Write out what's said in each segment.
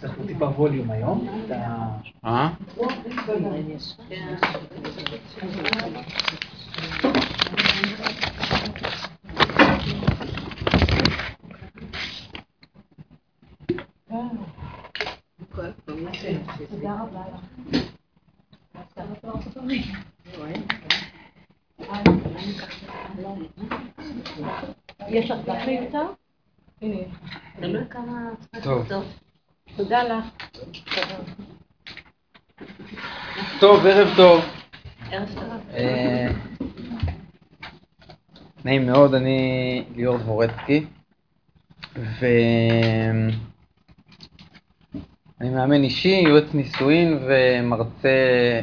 צריך טיפה ווליום היום. אה? תודה רבה יש לך דף מיותר? טוב. תודה לך. טוב, ערב טוב. ערב טוב. אה, נעים מאוד, אני ליאור דבורצקי, ואני מאמן אישי, יועץ נישואין ומרצה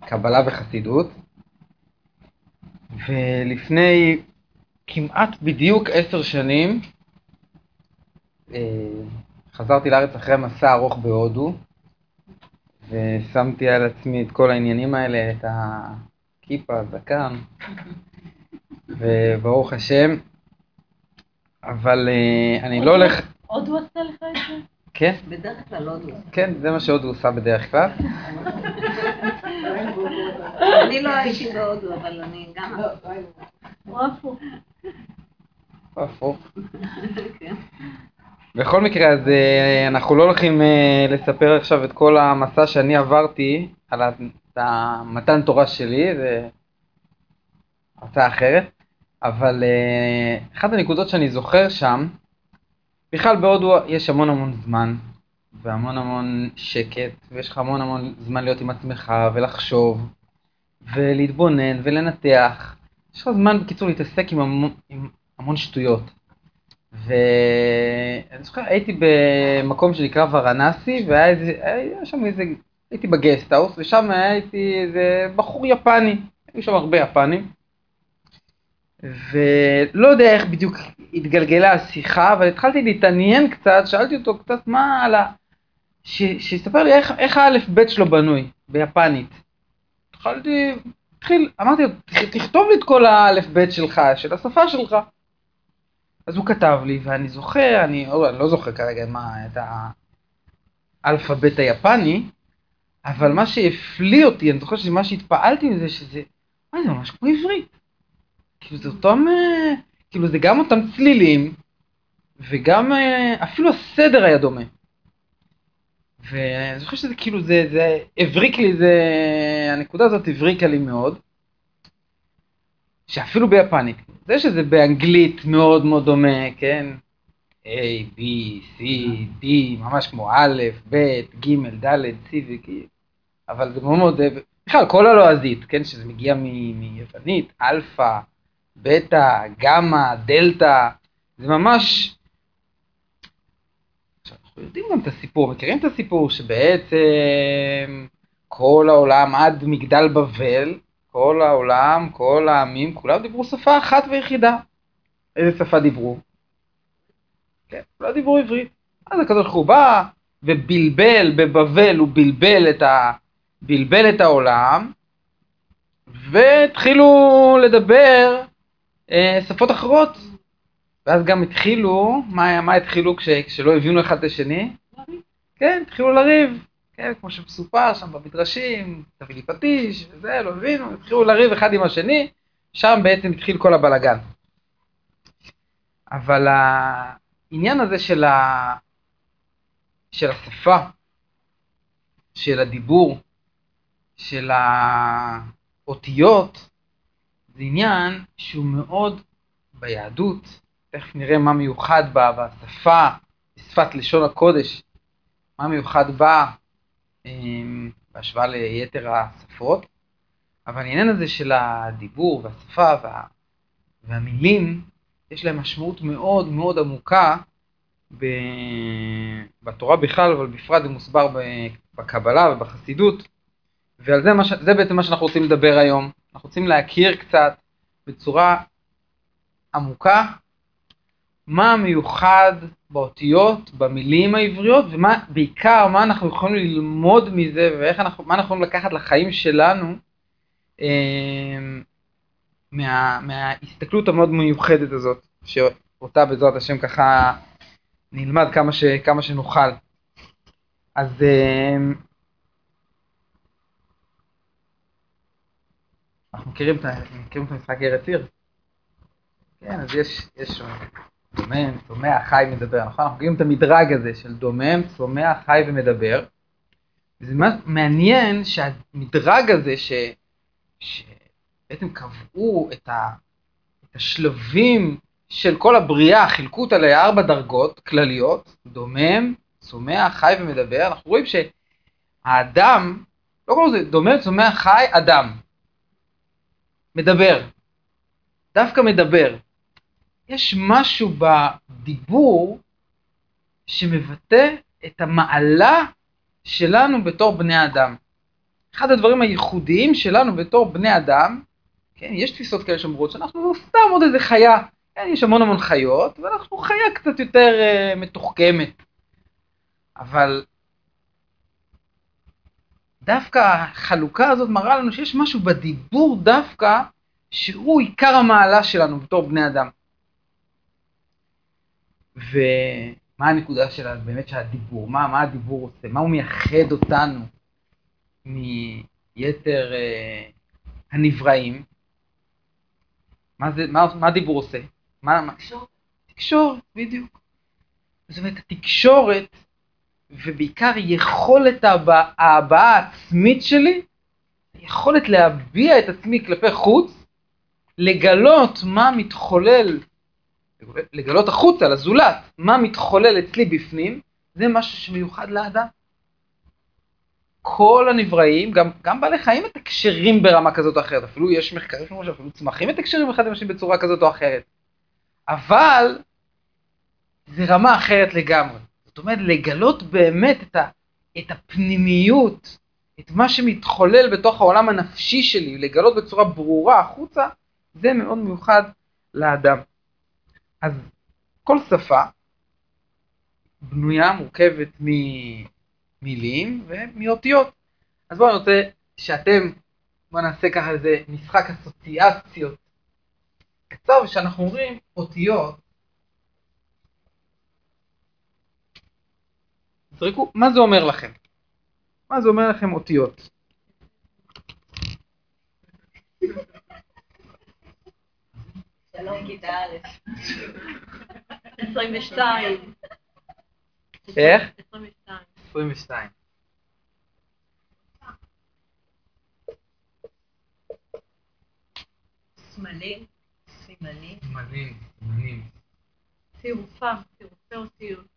קבלה וחסידות. ולפני כמעט בדיוק עשר שנים אה, חזרתי לארץ אחרי מסע ארוך בהודו, ושמתי על עצמי את כל העניינים האלה, את הכיפה, הזקן, וברוך השם, אבל אה, אני לא הולך... הודו עשה לך את זה? כן. בדרך כלל הודו. כן, זה מה שהודו עושה בדרך כלל. אני לא הייתי בהודו, אבל אני גם... או הפוך. הפוך. בכל מקרה, אז אה, אנחנו לא הולכים אה, לספר עכשיו את כל המסע שאני עברתי על המתן תורה שלי, זה הרצאה אחרת, אבל אה, אחת הנקודות שאני זוכר שם, בכלל בהודו יש המון המון זמן, והמון המון שקט, ויש לך המון המון זמן להיות עם עצמך, ולחשוב, ולהתבונן, ולנתח. יש לך זמן, בקיצור, להתעסק עם המון, עם המון שטויות. ואני זוכר, הייתי במקום שנקרא ורנסי, והיה שם איזה, הייתי בגסטהאוס, ושם הייתי איזה בחור יפני, היו שם הרבה יפנים. ולא יודע איך בדיוק התגלגלה השיחה, אבל התחלתי להתעניין קצת, שאלתי אותו קצת מה על ה... שיספר לי איך, איך האלף בית שלו בנוי, ביפנית. התחלתי, התחיל, אמרתי לו, תכתוב לי את כל האלף בית שלך, של השפה שלך. אז הוא כתב לי, ואני זוכר, אני, או, אני לא זוכר כרגע מה, את האלפאבית היפני, אבל מה שהפליא אותי, אני זוכר שמה שהתפעלתי מזה, שזה, מה זה ממש כמו עברית. כאילו זה אותם, אה, כאילו זה גם אותם צלילים, וגם אה, אפילו הסדר היה דומה. ואני זוכר שזה כאילו, זה, זה הבריק לי, זה, הנקודה הזאת הבריקה לי מאוד. שאפילו ביפנית, זה שזה באנגלית מאוד מאוד דומה, כן? A, B, C, D, ממש כמו א', ב', ג', ד', C ו-G, אבל זה מאוד מאוד, בכלל כל הלועזית, כן? שזה מגיע מיוונית, אלפא, בטא, גמא, דלתא, זה ממש... עכשיו, אנחנו יודעים גם את הסיפור, מכירים את הסיפור שבעצם כל העולם עד מגדל בבל, כל העולם, כל העמים, כולם דיברו שפה אחת ויחידה. איזה שפה דיברו? כן, כולם דיברו עברית. אז הקדוש ברוך הוא בא ובלבל בבבל, הוא בלבל את, ה... בלבל את העולם, והתחילו לדבר שפות אחרות. ואז גם התחילו, מה, מה התחילו כש, כשלא הבינו אחד את השני? כן, התחילו לריב. כן, כמו שמסופר שם במדרשים, תביא לי פטיש, וזה, לא הבינו, התחילו לריב אחד עם השני, שם בעצם התחיל כל הבלגן. אבל העניין הזה של, ה... של השפה, של הדיבור, של האותיות, זה עניין שהוא מאוד ביהדות, תכף נראה מה מיוחד בה בשפה, בשפת לשון הקודש, מה מיוחד בה אמ, בהשוואה ליתר השפות, אבל העניין הזה של הדיבור והשפה וה... והמילים, יש להם משמעות מאוד מאוד עמוקה ב... בתורה בכלל, אבל בפרט זה מוסבר בקבלה ובחסידות, ועל זה, ש... זה בעצם מה שאנחנו רוצים לדבר היום. אנחנו רוצים להכיר קצת בצורה עמוקה מה מיוחד באותיות, במילים העבריות, ובעיקר מה אנחנו יכולים ללמוד מזה, ומה אנחנו יכולים לקחת לחיים שלנו אה, מה, מההסתכלות המאוד מיוחדת הזאת, שאותה בעזרת השם ככה נלמד כמה, ש, כמה שנוכל. אז אה, אנחנו מכירים את, המשחק ארץ עיר? כן, אז יש, יש דומם, צומח, חי, מדבר, נכון? אנחנו מכירים את המדרג הזה של דומם, צומח, חי ומדבר. וזה מעניין שהמדרג הזה, ש, שבעצם קבעו את, ה, את השלבים של כל הבריאה, חילקו אותה לארבע דרגות כלליות, דומם, צומח, חי ומדבר, אנחנו רואים שהאדם, לא קוראים לזה דומם, צומח, חי, אדם. מדבר. דווקא מדבר. יש משהו בדיבור שמבטא את המעלה שלנו בתור בני אדם. אחד הדברים הייחודיים שלנו בתור בני אדם, כן, יש תפיסות כאלה שאומרות שאנחנו סתם עוד איזה חיה, כן, יש המון המון חיות, ואנחנו חיה קצת יותר uh, מתוחכמת. אבל דווקא החלוקה הזאת מראה לנו שיש משהו בדיבור דווקא שהוא עיקר המעלה שלנו בתור בני אדם. ומה הנקודה של באמת של הדיבור? מה, מה הדיבור עושה? מה הוא מייחד אותנו מיתר אה, הנבראים? מה, זה, מה, מה הדיבור עושה? מה, תקשורת. תקשורת, בדיוק. זאת אומרת, התקשורת, ובעיקר יכולת ההבעה העצמית שלי, יכולת להביע את עצמי כלפי חוץ, לגלות מה מתחולל לגלות החוצה, לזולת, מה מתחולל אצלי בפנים, זה משהו שמיוחד לאדם. כל הנבראים, גם, גם בעלי חיים מתקשרים ברמה כזאת או אחרת, אפילו יש מחקרים שאומרים שאפילו צמחים מתקשרים אחד עם השני בצורה כזאת או אחרת. אבל זה רמה אחרת לגמרי. זאת אומרת, לגלות באמת את, ה, את הפנימיות, את מה שמתחולל בתוך העולם הנפשי שלי, לגלות בצורה ברורה החוצה, זה מאוד מיוחד לאדם. אז כל שפה בנויה, מורכבת ממילים ומאותיות. אז בואו אני רוצה שאתם, בואו נעשה ככה איזה משחק אסוציאציות קצר, ושאנחנו אומרים אותיות, זרקו, מה זה אומר לכם? מה זה אומר לכם אותיות? שלום, כיתה א'. 22. איך? 22. 22. סמלים, סימנים. סמלים, סימנים. צירופם, צירופי אותיות.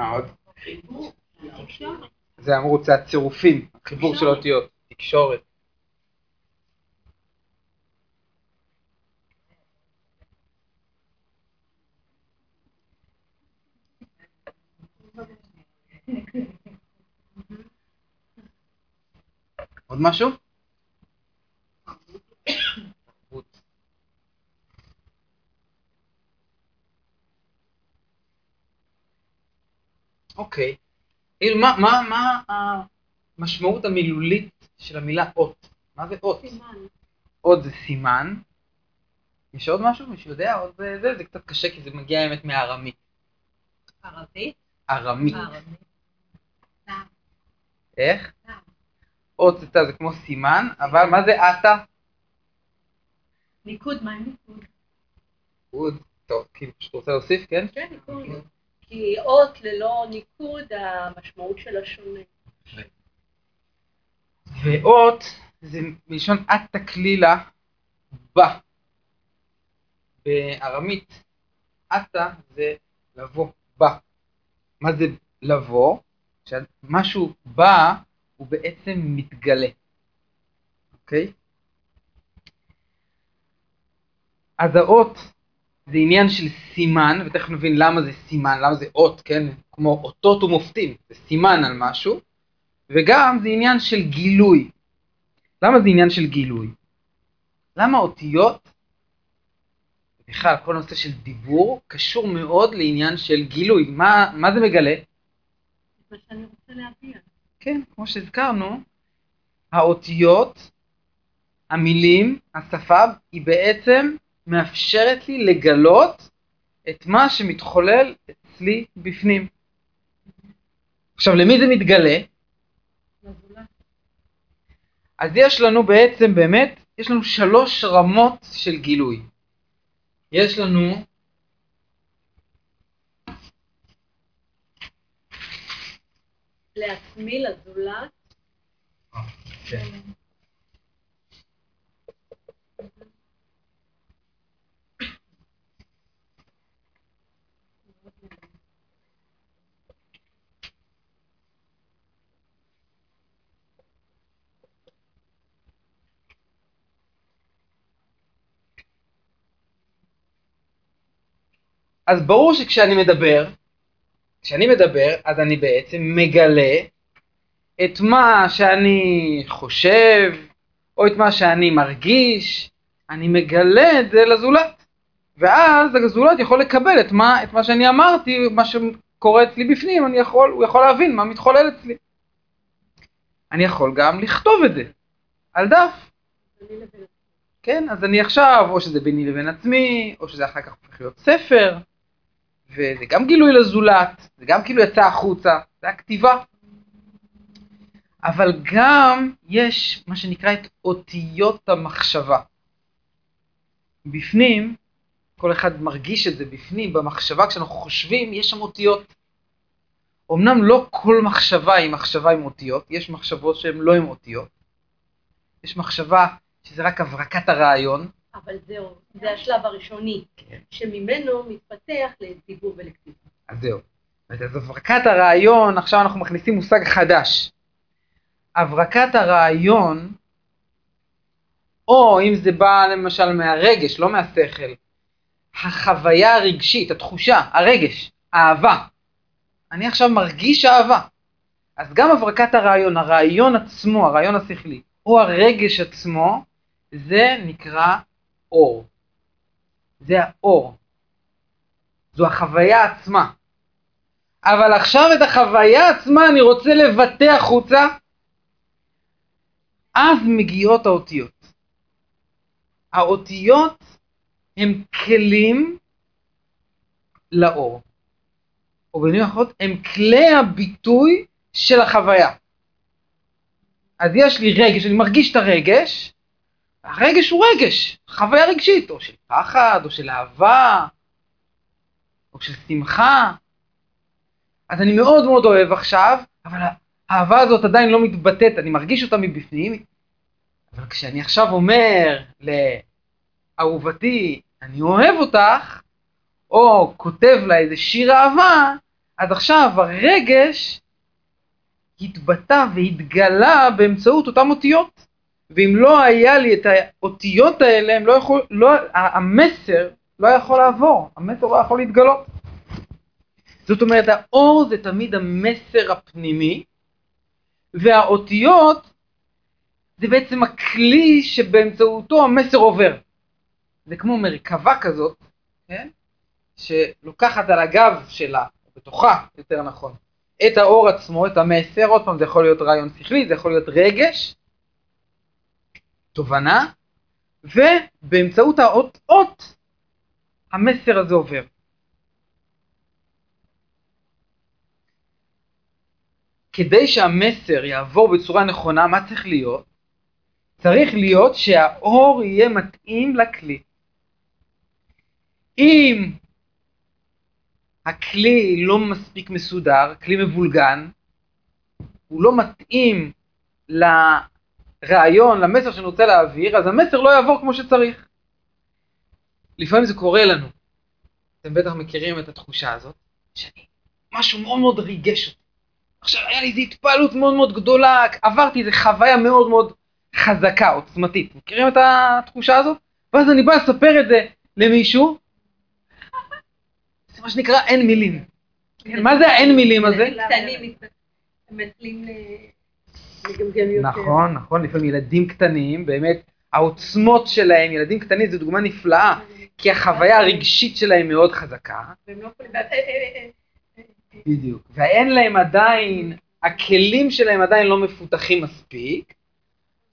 מה עוד? זה אמרו, זה הצירופים, החיבור של אותיות, תקשורת. עוד משהו? אוקיי. מה, מה, מה המשמעות המילולית של המילה אות? מה זה אות? סימן. אות זה סימן. יש עוד משהו? מישהו יודע? עוד זה, זה, זה קצת קשה כי זה מגיע האמת מארמית. ערבית? ארמית. איך? אות זה, זה כמו סימן, אבל מה זה עתה? ניקוד, מה עם ניקוד? ניקוד. טוב, כאילו, פשוט רוצה להוסיף, כן? כן, ניקוד. כי אות ללא ניקוד, המשמעות שלה שונה. ואות זה מלשון עת תקלילה בא. בארמית עתה זה לבוא, בא. מה זה לבוא? כשמשהו בא, הוא בעצם מתגלה. אוקיי? אז האות זה עניין של סימן, ותכף נבין למה זה סימן, למה זה אות, כן? כמו אותות ומופתים, זה סימן על משהו, וגם זה עניין של גילוי. למה זה עניין של גילוי? למה אותיות, בכלל, כל נושא של דיבור קשור מאוד לעניין של גילוי. מה, מה זה מגלה? מה שאני רוצה להביע. כן, כמו שהזכרנו, האותיות, המילים, השפה, היא בעצם מאפשרת לי לגלות את מה שמתחולל אצלי בפנים. עכשיו, למי זה מתגלה? אז יש לנו בעצם באמת, יש לנו שלוש רמות של גילוי. יש לנו לעצמי, לזולת. כן. אז ברור שכשאני מדבר, כשאני מדבר, אז אני בעצם מגלה את מה שאני חושב, או את מה שאני מרגיש, אני מגלה את זה לזולת. ואז הזולת יכול לקבל את מה, את מה שאני אמרתי, מה שקורה אצלי בפנים, אני יכול, הוא יכול להבין מה מתחולל אצלי. אני יכול גם לכתוב את זה על דף. כן, אז אני עכשיו, או שזה ביני לבין עצמי, או שזה אחר כך הופך להיות ספר, וזה גם גילוי לזולת, זה גם כאילו יצא החוצה, זה הכתיבה. אבל גם יש מה שנקרא את אותיות המחשבה. בפנים, כל אחד מרגיש את זה בפנים, במחשבה, כשאנחנו חושבים, יש שם אותיות. אמנם לא כל מחשבה היא מחשבה עם אותיות, יש מחשבות שהן לא עם אותיות. יש מחשבה שזה רק הברקת הרעיון, אבל זהו, זה השלב הראשוני, כן. שממנו מתפתח לדיבור ולכתיבה. אז זהו. אז הברקת הרעיון, עכשיו אנחנו מכניסים מושג חדש. הברקת הרעיון, או אם זה בא למשל מהרגש, לא מהשכל, החוויה הרגשית, התחושה, הרגש, אהבה. אני עכשיו מרגיש אהבה. אז גם הברקת הרעיון, הרעיון עצמו, הרעיון השכלי, או הרגש עצמו, זה נקרא אור. זה האור. זו החוויה עצמה. אבל עכשיו את החוויה עצמה אני רוצה לבטא החוצה, אז מגיעות האותיות. האותיות הם כלים לאור. או במילים אחרות, הם כלי הביטוי של החוויה. אז יש לי רגש, אני מרגיש את הרגש, הרגש הוא רגש, חוויה רגשית, או של פחד, או של אהבה, או של שמחה. אז אני מאוד מאוד אוהב עכשיו, אבל האהבה הזאת עדיין לא מתבטאת, אני מרגיש אותה מבפנים, אבל כשאני עכשיו אומר לאהובתי, אני אוהב אותך, או כותב לה איזה שיר אהבה, אז עכשיו הרגש התבטא והתגלה באמצעות אותן אותיות. ואם לא היה לי את האותיות האלה, הם לא יכול, לא, המסר לא יכול לעבור, המסר לא יכול להתגלות. זאת אומרת, האור זה תמיד המסר הפנימי, והאותיות זה בעצם הכלי שבאמצעותו המסר עובר. זה כמו מרכבה כזאת, כן? שלוקחת על הגב שלה, בתוכה, יותר נכון, את האור עצמו, את המסר, עוד פעם זה יכול להיות רעיון שכלי, זה יכול להיות רגש, תובנה, ובאמצעות האות אות המסר הזה עובר. כדי שהמסר יעבור בצורה נכונה, מה צריך להיות? צריך להיות שהאור יהיה מתאים לכלי. אם הכלי לא מספיק מסודר, כלי מבולגן, הוא לא מתאים לרעיון, למסר שאני רוצה להעביר, אז המסר לא יעבור כמו שצריך. לפעמים זה קורה לנו. אתם בטח מכירים את התחושה הזאת, שאני, משהו מאוד מאוד ריגש אותי. עכשיו היה לי איזו התפעלות מאוד מאוד גדולה, עברתי איזו חוויה מאוד מאוד חזקה, עוצמתית. מכירים את התחושה הזאת? ואז אני בא לספר את זה למישהו, זה מה שנקרא אין מילים. כן, מה זה האין מילים הזה? קטנים מסלים לגמגם יותר. נכון, נכון, לפעמים ילדים קטנים, באמת, העוצמות שלהם, ילדים קטנים זו דוגמה נפלאה, כי החוויה הרגשית שלהם מאוד חזקה, והם לא יכולים... אה, אה, אה, בדיוק, ואין להם עדיין, הכלים שלהם עדיין לא מפותחים מספיק,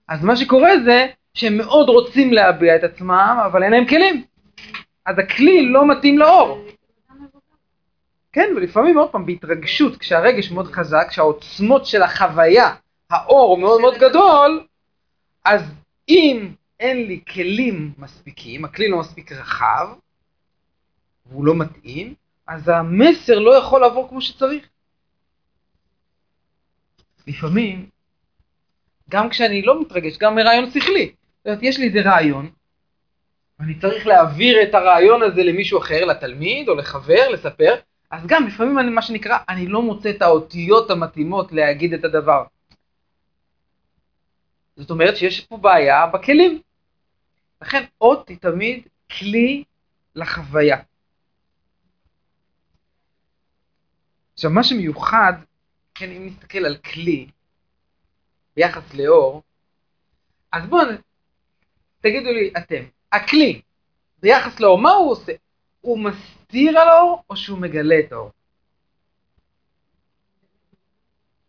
אז מה שקורה זה שהם מאוד רוצים להביע את עצמם, אבל אין להם כלים. אז הכלי לא מתאים לאור. כן, ולפעמים עוד פעם בהתרגשות, כשהרגש מאוד חזק, כשהעוצמות של החוויה, האור מאוד מאוד גדול, אז אם אין לי כלים מספיקים, הכלי לא מספיק רחב, והוא לא מתאים, אז המסר לא יכול לעבור כמו שצריך. לפעמים, גם כשאני לא מתרגש, גם מרעיון שכלי. זאת אומרת, יש לי איזה רעיון, ואני צריך להעביר את הרעיון הזה למישהו אחר, לתלמיד או לחבר, לספר, אז גם לפעמים אני, מה שנקרא, אני לא מוצא את האותיות המתאימות להגיד את הדבר. זאת אומרת שיש פה בעיה בכלים. לכן אות היא תמיד כלי לחוויה. עכשיו, מה שמיוחד, כן, אם נסתכל על כלי ביחס לאור, אז בואו, תגידו לי אתם, הכלי ביחס לאור, מה הוא עושה? הוא מסתיר על האור או שהוא מגלה את האור?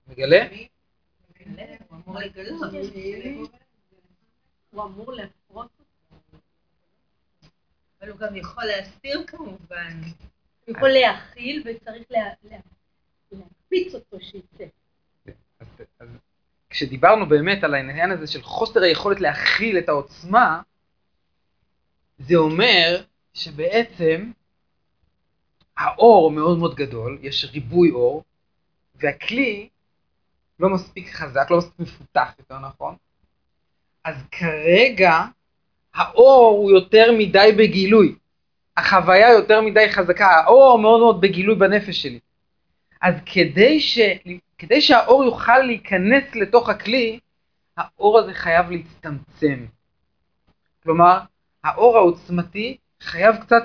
מגלה? הוא אמור לגלות. הוא אמור להפרות אבל הוא גם יכול להסתיר כמובן. הוא יכול להכיל וצריך לה- לה- להקפיץ אותו שיצא. אז כשדיברנו באמת על העניין הזה של חוסר היכולת להכיל את העוצמה, זה אומר שבעצם האור מאוד מאוד גדול, יש ריבוי אור, והכלי לא מספיק חזק, לא מספיק מפותח, יותר נכון. אז כרגע האור הוא יותר מדי בגילוי. החוויה יותר מדי חזקה, האור מאוד מאוד בגילוי בנפש שלי. אז כדי, ש... כדי שהאור יוכל להיכנס לתוך הכלי, האור הזה חייב להצטמצם. כלומר, האור העוצמתי חייב קצת,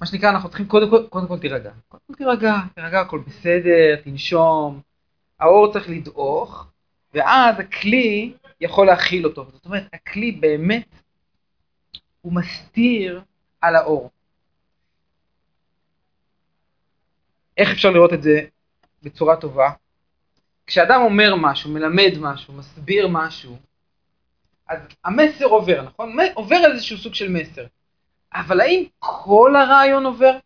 מה שנקרא, אנחנו צריכים קודם כל, קודם כל תירגע. קודם כל תירגע, תירגע, הכל בסדר, תנשום. האור צריך לדעוך, ואז הכלי יכול להכיל אותו. זאת אומרת, הכלי באמת, הוא מסתיר על האור. איך אפשר לראות את זה בצורה טובה? כשאדם אומר משהו, מלמד משהו, מסביר משהו, אז המסר עובר, נכון? עובר איזשהו סוג של מסר. אבל האם כל הרעיון עובר?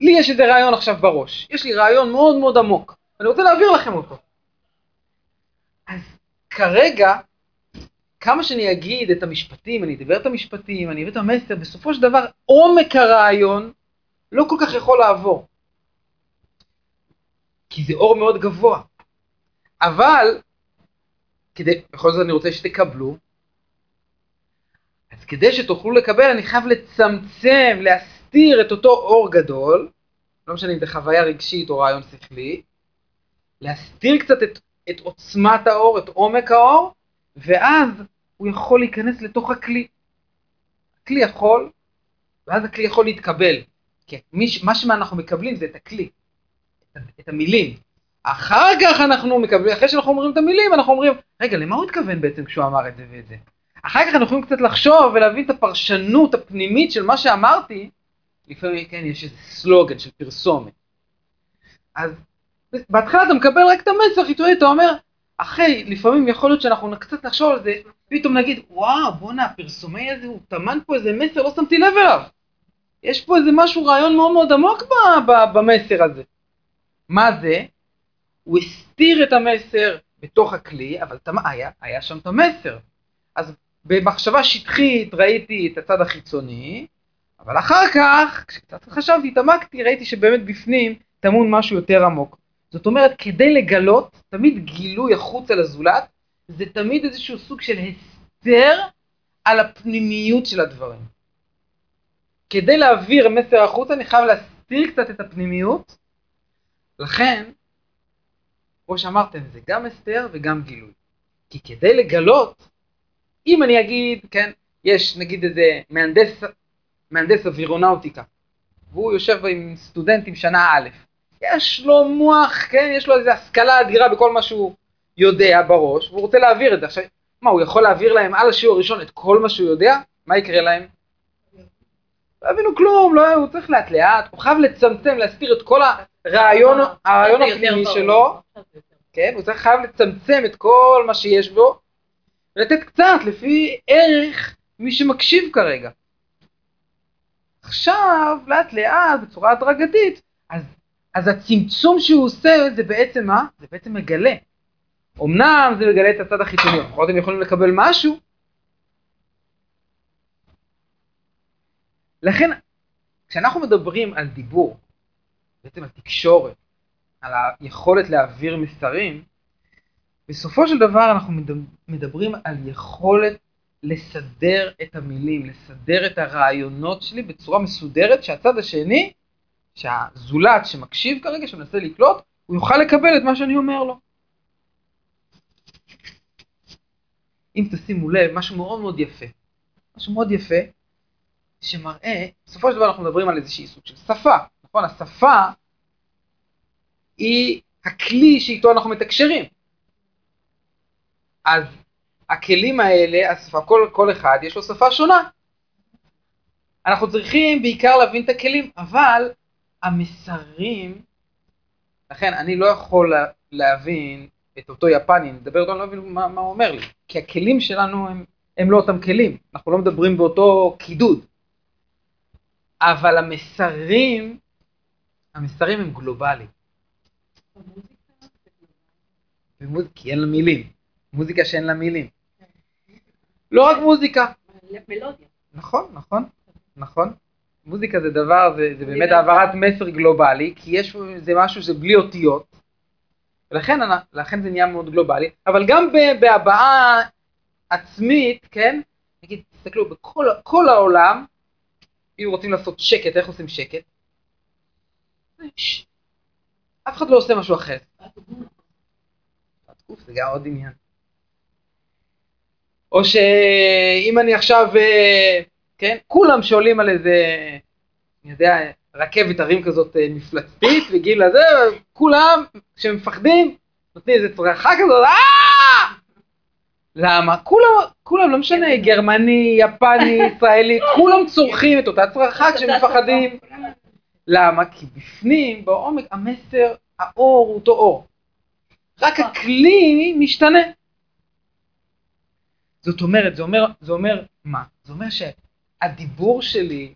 לי יש איזה רעיון עכשיו בראש. יש לי רעיון מאוד מאוד עמוק. אני רוצה להעביר לכם אותו. אז כרגע, כמה שאני אגיד את המשפטים, אני אדבר את המשפטים, אני אביא את המסר, בסופו של דבר עומק הרעיון לא כל כך יכול לעבור. כי זה אור מאוד גבוה. אבל, כדי, בכל זאת אני רוצה שתקבלו, אז כדי שתוכלו לקבל אני חייב לצמצם, להסתיר את אותו אור גדול, לא משנה אם זה חוויה רגשית או רעיון שכלי, להסתיר קצת את, את עוצמת האור, את עומק האור, ואז הוא יכול להיכנס לתוך הכלי. הכלי יכול, ואז הכלי יכול להתקבל. כי מה שאנחנו מקבלים זה את הכלי, את, המילים. אחר כך אנחנו מקבלים, אחרי שאנחנו אומרים את המילים, אנחנו אומרים, רגע, למה הוא התכוון בעצם כשהוא אמר את זה ואת זה? אחר כך אנחנו יכולים קצת לחשוב ולהבין את הפרשנות הפנימית של מה שאמרתי, לפעמים, כן, יש איזה סלוגן של פרסומת. אז בהתחלה אתה מקבל רק את המסר חיתואי, אתה אומר, אחי, לפעמים יכול להיות שאנחנו קצת נחשוב על זה, פתאום נגיד, וואו, בואנה, הפרסומי הזה, הוא טמן פה איזה מסר, לא שמתי לב אליו. יש פה איזה משהו, רעיון מאוד מאוד עמוק ב- ב- במסר הזה. מה זה? הוא הסתיר את המסר בתוך הכלי, אבל תמה, היה, היה שם את המסר. אז במחשבה שטחית ראיתי את הצד החיצוני, אבל אחר כך, כשקצת חשבתי, התעמקתי, ראיתי שבאמת בפנים טמון משהו יותר עמוק. זאת אומרת, כדי לגלות, תמיד גילוי החוצה לזולת, זה תמיד איזשהו סוג של הסתר על הפנימיות של הדברים. כדי להעביר מסר החוצה, אני חייב להסתיר קצת את הפנימיות. לכן, כמו שאמרתם, זה גם הסתר וגם גילוי. כי כדי לגלות, אם אני אגיד, כן, יש נגיד איזה מהנדס, מהנדס אווירונאוטיקה, והוא יושב עם סטודנטים שנה א', יש לו מוח, כן, יש לו איזו השכלה אדירה בכל מה שהוא יודע בראש, והוא רוצה להעביר את זה. עכשיו, מה, הוא יכול להעביר להם על השיעור הראשון את כל מה שהוא יודע? מה יקרה להם? לא הבינו כלום, לא, הוא צריך לאט לאט, הוא חייב לצמצם, להסתיר את כל הרעיון, הרעיון זה יותר הפנימי. שלו, כן? הוא צריך חייב לצמצם את כל מה שיש בו, ולתת קצת לפי ערך מי שמקשיב כרגע. עכשיו, לאט לאט, בצורה הדרגתית, אז, אז הצמצום שהוא עושה זה בעצם מה? זה בעצם מגלה. אמנם זה מגלה את הצד החיצוני, לפחות הם יכולים לקבל משהו. לכן, כשאנחנו מדברים על דיבור, בעצם על תקשורת, על היכולת להעביר מסרים, בסופו של דבר אנחנו מדב- מדברים על יכולת לסדר את המילים, לסדר את הרעיונות שלי בצורה מסודרת, שהצד השני, שהזולת שמקשיב כרגע, שמנסה לקלוט, הוא יוכל לקבל את מה שאני אומר לו. אם תשימו לב, משהו מאוד מאוד יפה, משהו מאוד יפה, שמראה, בסופו של דבר אנחנו מדברים על איזושהי סוג של שפה, נכון? השפה היא הכלי שאיתו אנחנו מתקשרים. אז הכלים האלה, השפה, כל, כל אחד יש לו שפה שונה. אנחנו צריכים בעיקר להבין את הכלים, אבל המסרים, לכן אני לא יכול לה, להבין את אותו יפני, אני מדבר איתו, אני לא מבין מה, מה הוא אומר לי, כי הכלים שלנו הם, הם לא אותם כלים, אנחנו לא מדברים באותו קידוד. אבל המסרים, המסרים הם גלובליים. במוז... כי אין לה מילים. מוזיקה שאין לה מילים. לא רק מוזיקה. מלודיה. נכון, נכון, נכון. מוזיקה זה דבר, זה, זה באמת העברת מסר גלובלי, כי יש, זה משהו שזה בלי אותיות, ולכן לכן זה נהיה מאוד גלובלי, אבל גם בהבעה עצמית, כן, נגיד, תסתכלו, בכל כל העולם, אם רוצים לעשות שקט, איך עושים שקט? אף אחד לא עושה משהו אחר. זה גם עוד עניין. או שאם אני עכשיו, אה, כן, כולם שעולים על איזה, אני יודע, רכבת הרים כזאת אה, מפלצתית, וגיל לזה, כולם, כשמפחדים, נותנים איזה צרחה כזאת, אה! למה? כולם, כולם, לא משנה, גרמני, יפני, ישראלי, כולם צורכים את אותה צרחה כשהם מפחדים. למה? כי בפנים, בעומק, המסר, האור הוא אותו אור. רק הכלי משתנה. זאת אומרת, זה אומר, זה אומר מה? זה אומר שהדיבור שלי,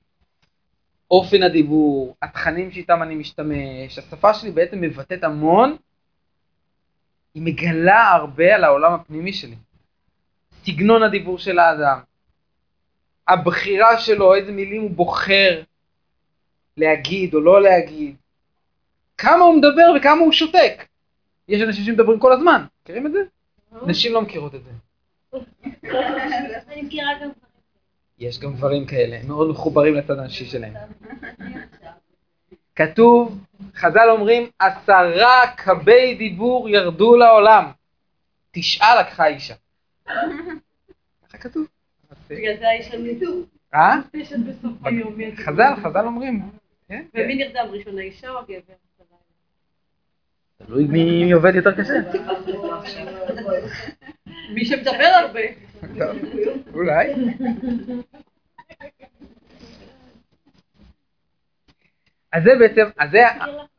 אופן הדיבור, התכנים שאיתם אני משתמש, השפה שלי בעצם מבטאת המון, היא מגלה הרבה על העולם הפנימי שלי. סגנון הדיבור של האדם, הבחירה שלו, איזה מילים הוא בוחר להגיד או לא להגיד, כמה הוא מדבר וכמה הוא שותק. יש אנשים שמדברים כל הזמן, מכירים את זה? נשים לא מכירות את זה. אני מכירה גם יש גם דברים כאלה, הם מאוד מחוברים לצד הנשי שלהם. כתוב, חז"ל אומרים, עשרה קבי דיבור ירדו לעולם, תשעה לקחה אישה. ככה כתוב. אז, בגלל זה האיש המיזוג. אה? בסוף היום. חז"ל, חז"ל אומרים. כן, כן. ומי נרדם ראשון, האישה או הגבר? תלוי מי עובד יותר קשה. מי שמדבר הרבה. אולי. אז זה בעצם, אז זה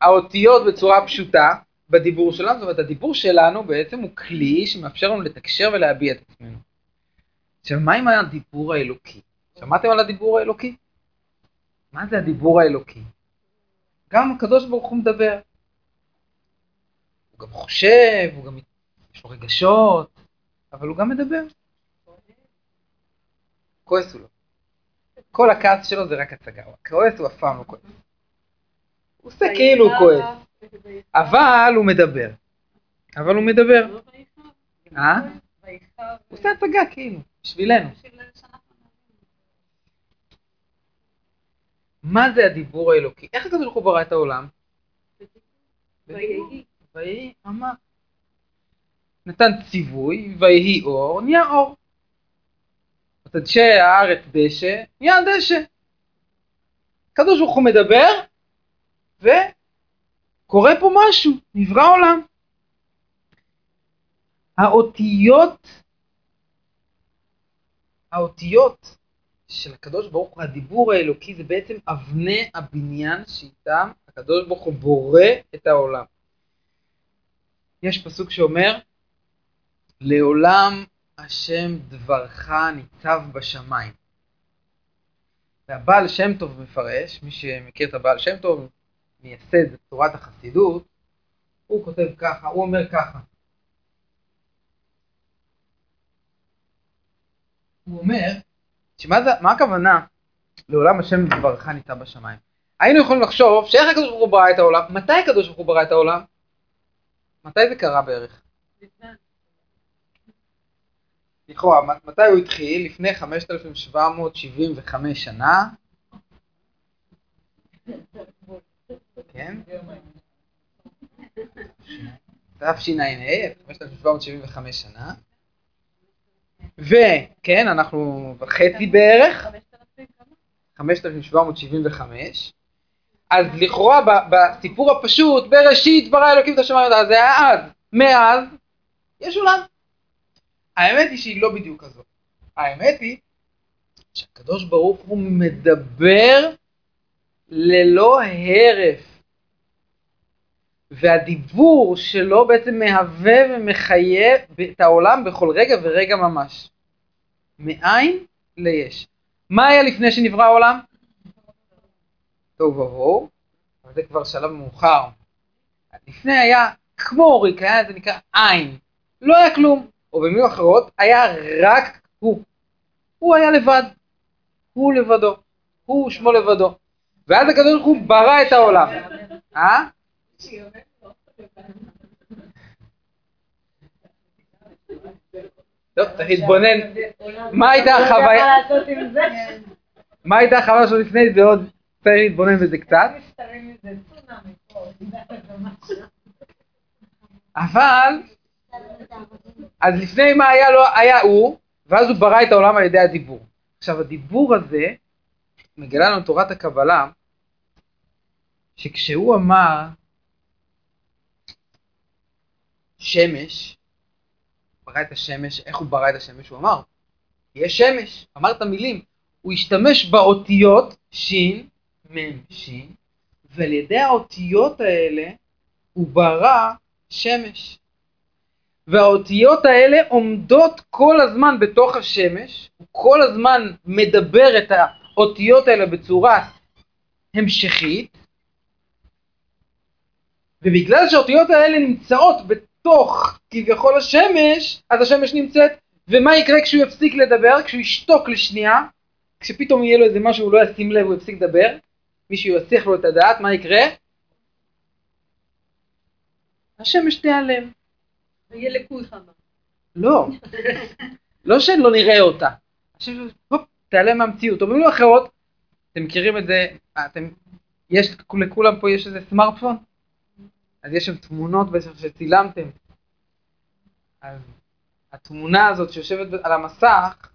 האותיות בצורה פשוטה בדיבור שלנו, זאת אומרת הדיבור שלנו בעצם הוא כלי שמאפשר לנו לתקשר ולהביע את עצמנו. עכשיו מה עם הדיבור האלוקי? שמעתם על הדיבור האלוקי? מה זה הדיבור האלוקי? גם הקדוש ברוך הוא מדבר. הוא גם חושב, הוא גם יש לו רגשות, אבל הוא גם מדבר. כועס הוא לא. כל הכעס שלו זה רק הצגה, הוא כועס הוא אף פעם לא כועס. הוא עושה כאילו הוא כועס, אבל הוא מדבר. אבל הוא מדבר. אה? הוא עושה הצגה כאילו, בשבילנו. מה זה הדיבור האלוקי? איך הקדוש ברוך הוא ברא את העולם? ויהי. ויהי אמר. נתן ציווי, ויהי אור, נהיה אור. ותדשא הארץ דשא, נהיה דשא. הקדוש ברוך הוא מדבר, וקורה פה משהו, נברא עולם. האותיות, האותיות של הקדוש ברוך הוא, הדיבור האלוקי זה בעצם אבני הבניין שאיתם הקדוש ברוך הוא בורא את העולם. יש פסוק שאומר, לעולם השם דברך ניצב בשמיים. והבעל שם טוב מפרש, מי שמכיר את הבעל שם טוב, מייסד תורת החסידות, הוא כותב ככה, הוא אומר ככה. הוא אומר, שמה זה, מה הכוונה לעולם השם דברך ניצב בשמיים? היינו יכולים לחשוב שאיך הקדוש ברוך הוא ברא את העולם, מתי הקדוש ברוך הוא ברא את העולם? מתי זה קרה בערך? לכאורה, מתי הוא התחיל? לפני 5,775 שנה. כן? תשע"ה, 5,775 שנה. וכן, אנחנו בחצי בערך, 5,775. אז לכאורה בסיפור הפשוט, בראשית ברא אלוקים את השמיים, זה היה אז. מאז, יש עולם. האמת היא שהיא לא בדיוק כזאת. האמת היא שהקדוש ברוך הוא מדבר ללא הרף. והדיבור שלו בעצם מהווה ומחיה את העולם בכל רגע ורגע ממש. מאין ליש. מה היה לפני שנברא העולם? טוב ובואו, אבל זה כבר שלב מאוחר. לפני היה כמו ריק, היה זה נקרא עין. לא היה כלום. או במילים אחרות, היה רק הוא. הוא היה לבד. הוא לבדו. הוא שמו לבדו. ואז הקדוש ברוך הוא ברא את העולם. אה? טוב, צריך להתבונן. מה הייתה החוויה? מה הייתה החוויה שלו לפני זה עוד צריך להתבונן בזה קצת. אבל, אז לפני מה היה לו, היה הוא, ואז הוא ברא את העולם על ידי הדיבור. עכשיו הדיבור הזה מגלה לנו תורת הקבלה, שכשהוא אמר שמש, ברא את השמש, איך הוא ברא את השמש? הוא אמר, יש שמש, אמר את המילים, הוא השתמש באותיות שין, מם, שין, ועל ידי האותיות האלה הוא ברא שמש. והאותיות האלה עומדות כל הזמן בתוך השמש, הוא כל הזמן מדבר את האותיות האלה בצורה המשכית, ובגלל שהאותיות האלה נמצאות בתוך כביכול השמש, אז השמש נמצאת, ומה יקרה כשהוא יפסיק לדבר, כשהוא ישתוק לשנייה, כשפתאום יהיה לו איזה משהו הוא לא ישים לב, הוא יפסיק לדבר, מישהו יסיח לו את הדעת, מה יקרה? השמש תיעלם. יהיה לקוי חמה. לא, לא שלא נראה אותה. תיעלם מהמציאות. או במילים אחרות, אתם מכירים את זה, אתם, יש, לכולם פה יש איזה סמארטפון? אז יש שם תמונות בעצם שצילמתם. אז התמונה הזאת שיושבת על המסך,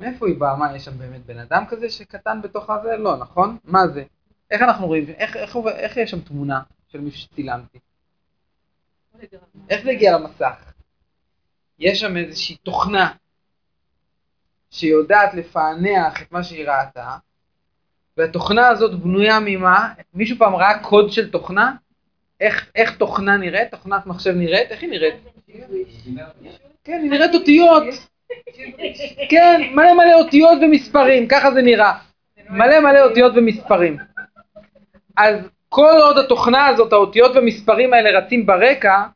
מאיפה היא באה? מה, יש שם באמת בן אדם כזה שקטן בתוך הזה? לא, נכון? מה זה? איך אנחנו רואים? איך, איך, איך, איך יש שם תמונה של מישהו שצילמתי? איך זה הגיע למסך? יש שם איזושהי תוכנה שיודעת לפענח את מה שהיא ראתה, והתוכנה הזאת בנויה ממה? מישהו פעם ראה קוד של תוכנה? איך, איך תוכנה נראית? תוכנת מחשב נראית? איך היא נראית? כן, היא נראית אותיות. כן, מלא מלא אותיות ומספרים, ככה זה נראה. מלא מלא אותיות ומספרים. אז כל עוד התוכנה הזאת, האותיות והמספרים האלה רצים ברקע,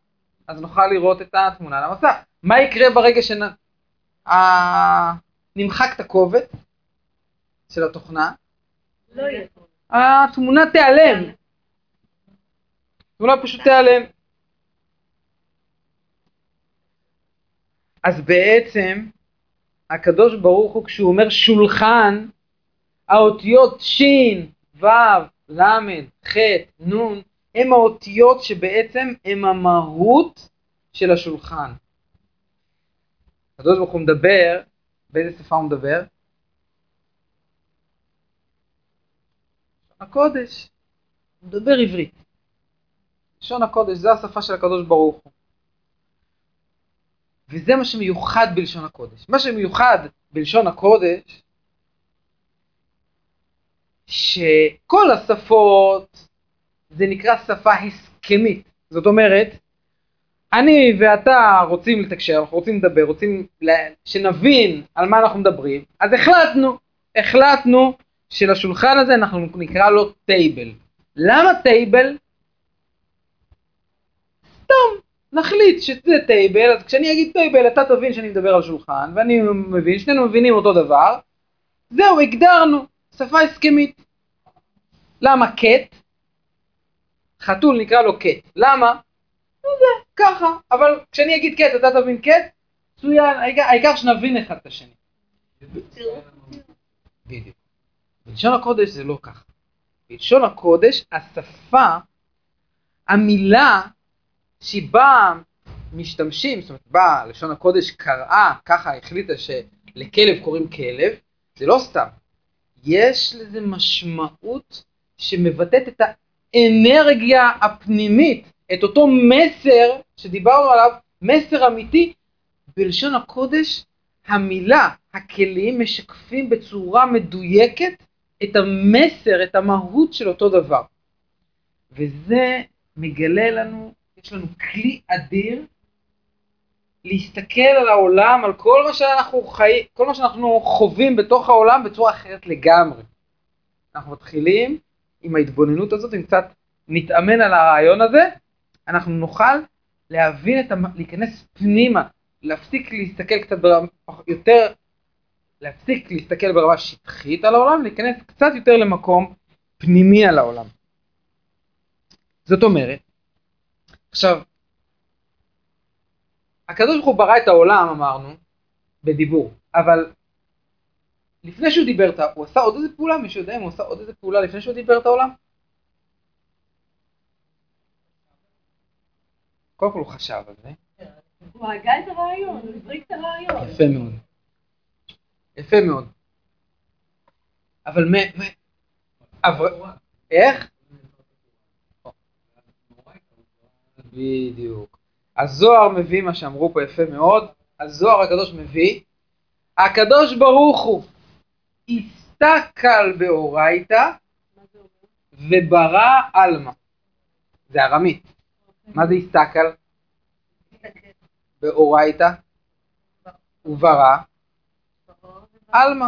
אז נוכל לראות את התמונה על המסך. מה יקרה ברגע שנמחק את הקובץ של התוכנה? לא יהיה. התמונה תיעלם. התמונה פשוט תיעלם. אז בעצם הקדוש ברוך הוא כשהוא אומר שולחן, האותיות שין, ו', ל', ח', נ', הם האותיות שבעצם הם המהות של השולחן. הקדוש ברוך הוא מדבר, באיזה שפה הוא מדבר? הקודש. הוא מדבר עברית. לשון הקודש, זה השפה של הקדוש ברוך הוא. וזה מה שמיוחד בלשון הקודש. מה שמיוחד בלשון הקודש, שכל השפות זה נקרא שפה הסכמית. זאת אומרת, אני ואתה רוצים לתקשר, אנחנו רוצים לדבר, רוצים שנבין על מה אנחנו מדברים, אז החלטנו, החלטנו שלשולחן הזה אנחנו נקרא לו table. למה table? סתם, נחליט שזה table, אז כשאני אגיד table אתה תבין שאני מדבר על שולחן, ואני מבין, שנינו מבינים אותו דבר, זהו, הגדרנו, שפה הסכמית. למה cat? חתול נקרא לו קט. למה? לא זה, ככה, אבל כשאני אגיד קט אתה תבין קט, מצוין, העיקר- שנבין אחד את השני. בדיוק. בלשון הקודש זה לא ככה. בלשון הקודש, השפה, המילה שבה משתמשים, זאת אומרת, בה לשון הקודש קראה, ככה החליטה שלכלב קוראים כלב, זה לא סתם. יש לזה משמעות שמבטאת את האנרגיה הפנימית, את אותו מסר שדיברנו עליו, מסר אמיתי. בלשון הקודש המילה, הכלים משקפים בצורה מדויקת את המסר, את המהות של אותו דבר. וזה מגלה לנו, יש לנו כלי אדיר להסתכל על העולם, על כל מה שאנחנו חיים, כל מה שאנחנו חווים בתוך העולם בצורה אחרת לגמרי. אנחנו מתחילים עם ההתבוננות הזאת, אם קצת נתאמן על הרעיון הזה, אנחנו נוכל להבין את, המ... להיכנס פנימה, להפסיק להסתכל קצת ברמה, יותר, להפסיק להסתכל ברמה שטחית על העולם, להיכנס קצת יותר למקום פנימי על העולם. זאת אומרת, עכשיו, הקדוש ברוך הוא ברא את העולם, אמרנו, בדיבור, אבל לפני שהוא דיבר. הוא עשה עוד איזה פעולה, מישהו יודע אם הוא עשה עוד איזה פעולה לפני שהוא דיבר את העולם? קודם כל הוא חשב על זה, הוא הגה את הרעיון, הוא הבריק את הרעיון. יפה מאוד. יפה מאוד. אבל מ... מ... אבל... איך? בדיוק. הזוהר מביא מה שאמרו פה יפה מאוד, הזוהר הקדוש מביא, הקדוש ברוך הוא הסתכל באורייתא וברא עלמא. זה ארמית. מה זה הסתכל? באורייתא וברא עלמא.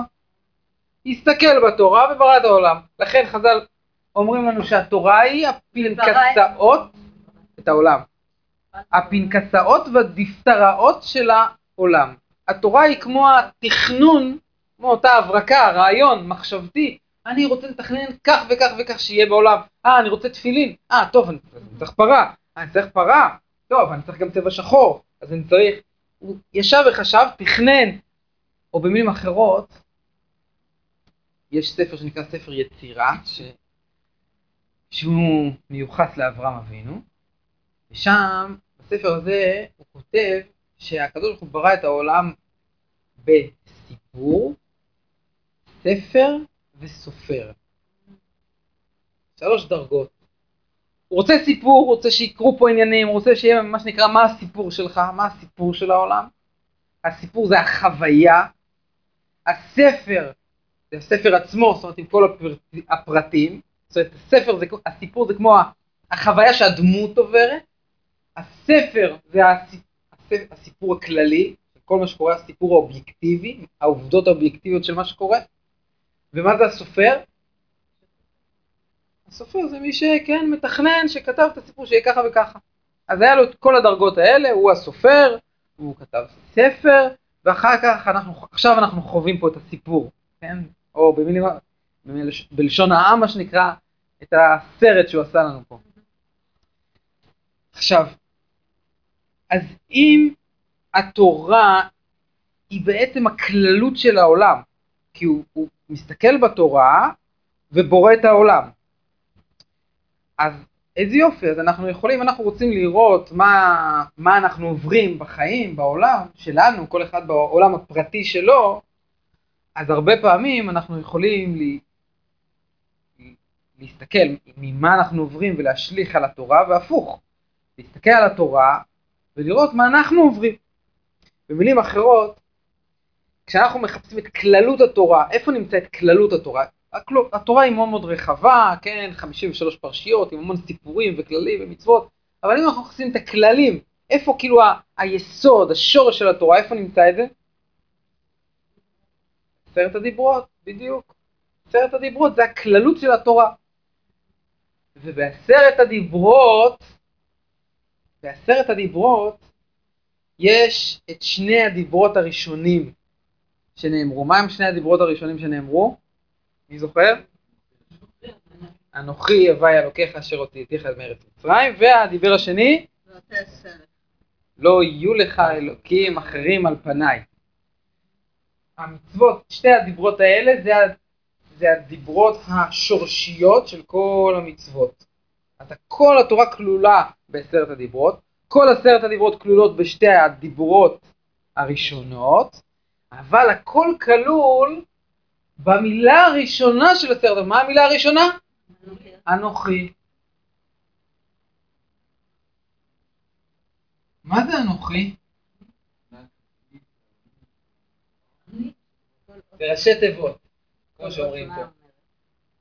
הסתכל בתורה וברא את העולם. לכן חז"ל אומרים לנו שהתורה היא הפנקסאות, את העולם, הפנקסאות והדיפתראות של העולם. התורה היא כמו התכנון, כמו אותה הברקה, רעיון מחשבתי. אני רוצה לתכנן כך וכך וכך שיהיה בעולם. אה, אני רוצה תפילין. אה, טוב, אני צריך פרה. אה, אני צריך פרה. טוב, אני צריך גם צבע שחור. אז אני צריך... הוא ישב וחשב, תכנן. או במילים אחרות, יש ספר שנקרא ספר יצירה, ש... שהוא מיוחס לאברהם אבינו, ושם, בספר הזה, הוא כותב שהקדוש ברוך הוא ברא את העולם בסיפור, ספר וסופר. שלוש דרגות. הוא רוצה סיפור, הוא רוצה שיקרו פה עניינים, הוא רוצה שיהיה מה שנקרא מה הסיפור שלך, מה הסיפור של העולם. הסיפור זה החוויה, הספר זה הספר עצמו, זאת אומרת עם כל הפרט, הפרטים, זאת אומרת הספר זה, הסיפור זה כמו החוויה שהדמות עוברת, הספר זה הסיפ, הסיפור הכללי, כל מה שקורה, הסיפור האובייקטיבי, העובדות האובייקטיביות של מה שקורה, ומה זה הסופר? הסופר זה מי שכן מתכנן, שכתב את הסיפור שיהיה ככה וככה. אז היה לו את כל הדרגות האלה, הוא הסופר, הוא כתב ספר, ואחר כך אנחנו, עכשיו אנחנו חווים פה את הסיפור, כן? או במילים, במיל- בלשון העם מה שנקרא, את הסרט שהוא עשה לנו פה. עכשיו, אז אם התורה היא בעצם הכללות של העולם, כי הוא, הוא מסתכל בתורה ובורא את העולם. אז איזה יופי, אז אנחנו יכולים, אנחנו רוצים לראות מה, מה אנחנו עוברים בחיים, בעולם שלנו, כל אחד בעולם הפרטי שלו, אז הרבה פעמים אנחנו יכולים לי, להסתכל ממה אנחנו עוברים ולהשליך על התורה, והפוך, להסתכל על התורה ולראות מה אנחנו עוברים. במילים אחרות, כשאנחנו מחפשים את כללות התורה, איפה נמצאת כללות התורה? התורה היא מאוד מאוד רחבה, כן, 53 פרשיות, עם המון סיפורים וכללים ומצוות, אבל אם אנחנו עושים את הכללים, איפה כאילו ה- היסוד, השורש של התורה, איפה נמצא את זה? עשרת הדיברות, בדיוק. עשרת הדיברות זה הכללות של התורה. ובעשרת הדיברות, בעשרת הדיברות, יש את שני הדיברות הראשונים שנאמרו. מה הם שני הדיברות הראשונים שנאמרו? מי זוכר? אנוכי הווי אלוקיך אשר הוצאתיך מארץ מצרים, והדיבר השני, לא יהיו לך אלוקים אחרים על פניי. המצוות, שתי הדיברות האלה זה, זה הדיברות השורשיות של כל המצוות. אז כל התורה כלולה בעשרת הדיברות, כל עשרת הדיברות כלולות בשתי הדיברות הראשונות, אבל הכל כלול במילה הראשונה של עשרת הדיברות. מה המילה הראשונה? אנוכי. מה זה אנוכי? זה ראשי תיבות, כמו שאומרים פה.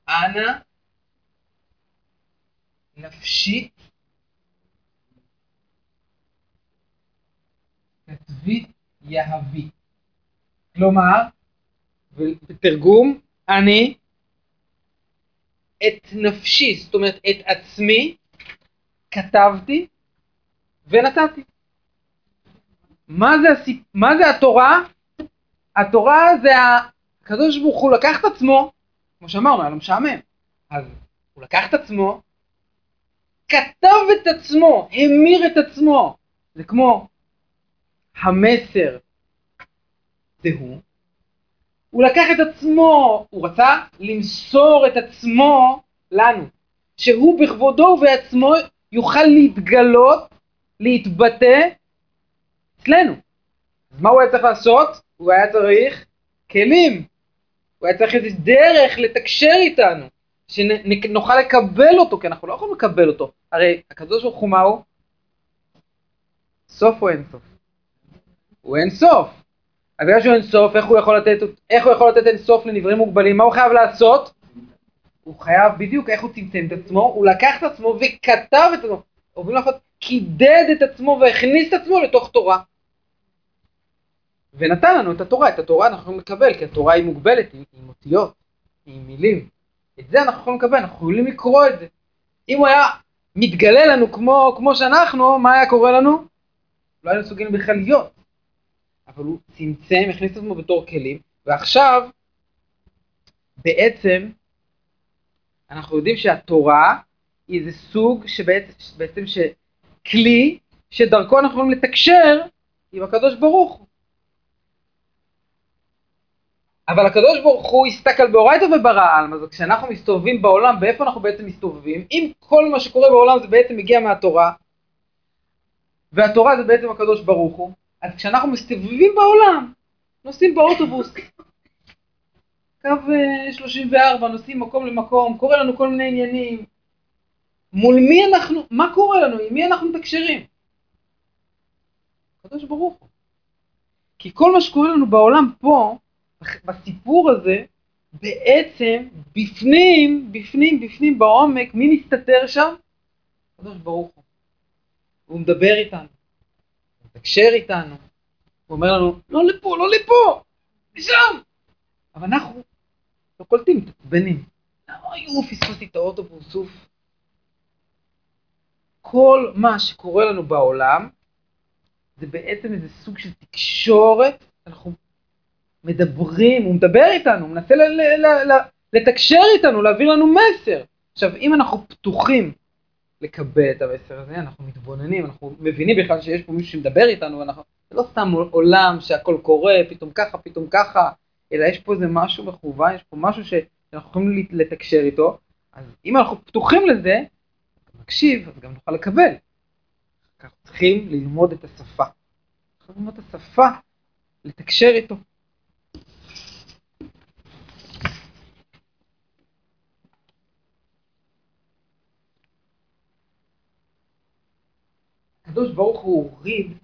אנא נפשית כתבי יהבי. כלומר, בתרגום, אני את נפשי, זאת אומרת את עצמי, כתבתי ונתתי. מה זה, הסיפ... מה זה התורה? התורה זה הקדוש ברוך הוא לקח את עצמו, כמו שאמרנו, היה לו משעמם. אז הוא לקח את עצמו, כתב את עצמו, המיר את עצמו. זה כמו המסר זה הוא. הוא לקח את עצמו, הוא רצה למסור את עצמו לנו. שהוא בכבודו ובעצמו יוכל להתגלות, להתבטא אצלנו. אז מה הוא היה צריך לעשות? הוא היה צריך כלים. הוא היה צריך איזה דרך לתקשר איתנו, שנוכל לקבל אותו, כי אנחנו לא יכולים לקבל אותו. הרי הקדוש ברוך הוא מה הוא? סוף או אין סוף? הוא אין סוף. אז בגלל שהוא אין סוף, איך הוא יכול לתת, איך הוא יכול לתת אין סוף לנבראים מוגבלים? מה הוא חייב לעשות? הוא חייב, בדיוק איך הוא צמצם את עצמו, הוא לקח את עצמו וכתב את עצמו. אומרים לך, קידד את עצמו והכניס את עצמו לתוך תורה. ונתן לנו את התורה, את התורה אנחנו יכולים לקבל, כי התורה היא מוגבלת, היא עם אותיות, היא עם מילים. את זה אנחנו יכולים לקבל, אנחנו יכולים לקרוא את זה. אם הוא היה מתגלה לנו כמו, כמו שאנחנו, מה היה קורה לנו? לא היינו מסוגלים בכלל להיות. אבל הוא צמצם, הכניס עצמו בתור כלים, ועכשיו, בעצם, אנחנו יודעים שהתורה היא איזה סוג שבעצם, בעצם ש... כלי שדרכו אנחנו יכולים לתקשר עם הקדוש ברוך הוא. אבל הקדוש ברוך הוא הסתכל באורייתא וברא עלמא, אז כשאנחנו מסתובבים בעולם, באיפה אנחנו בעצם מסתובבים? אם כל מה שקורה בעולם זה בעצם מגיע מהתורה, והתורה זה בעצם הקדוש ברוך הוא, אז כשאנחנו מסתובבים בעולם, נוסעים באוטובוס, קו אה, 34, נוסעים מקום למקום, קורה לנו כל מיני עניינים. מול מי אנחנו, מה קורה לנו, עם מי אנחנו מתקשרים? הקדוש ברוך הוא. כי כל מה שקורה לנו בעולם פה, בסיפור הזה, בעצם בפנים, בפנים, בפנים, בעומק, מי מסתתר שם? הקדוש ברוך הוא. הוא מדבר איתנו, הוא מתקשר איתנו, הוא אומר לנו, לא לפה, לא לפה, לשם. אבל אנחנו לא קולטים, מתעצבנים. אוי, אוף, פספסתי את האוטובוס. כל מה שקורה לנו בעולם, זה בעצם איזה סוג של תקשורת, אנחנו מדברים, הוא מדבר איתנו, הוא מנסה ל- ל- ל- ל- לתקשר איתנו, להעביר לנו מסר. עכשיו, אם אנחנו פתוחים לקבל את המסר הזה, אנחנו מתבוננים, אנחנו מבינים בכלל שיש פה מישהו שמדבר איתנו, ואנחנו, זה לא סתם עולם שהכל קורה, פתאום ככה, פתאום ככה, אלא יש פה איזה משהו מכוון, יש פה משהו שאנחנו יכולים לתקשר איתו, אז אם אנחנו פתוחים לזה, נקשיב, אז גם נוכל לקבל. אנחנו צריכים ללמוד את השפה. צריכים ללמוד את השפה, לתקשר איתו. הקדוש ברוך הוא הוריד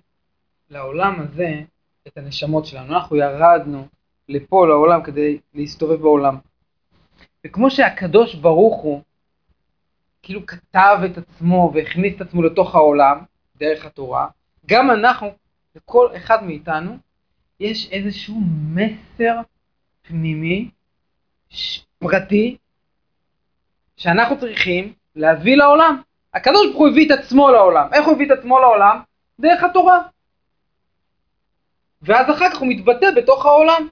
לעולם הזה את הנשמות שלנו. אנחנו ירדנו לפה לעולם כדי להסתובב בעולם. וכמו שהקדוש ברוך הוא כאילו כתב את עצמו והכניס את עצמו לתוך העולם דרך התורה, גם אנחנו, לכל אחד מאיתנו, יש איזשהו מסר פנימי, פרטי, שאנחנו צריכים להביא לעולם. הקדוש ברוך הוא הביא את עצמו לעולם. איך הוא הביא את עצמו לעולם? דרך התורה. ואז אחר כך הוא מתבטא בתוך העולם.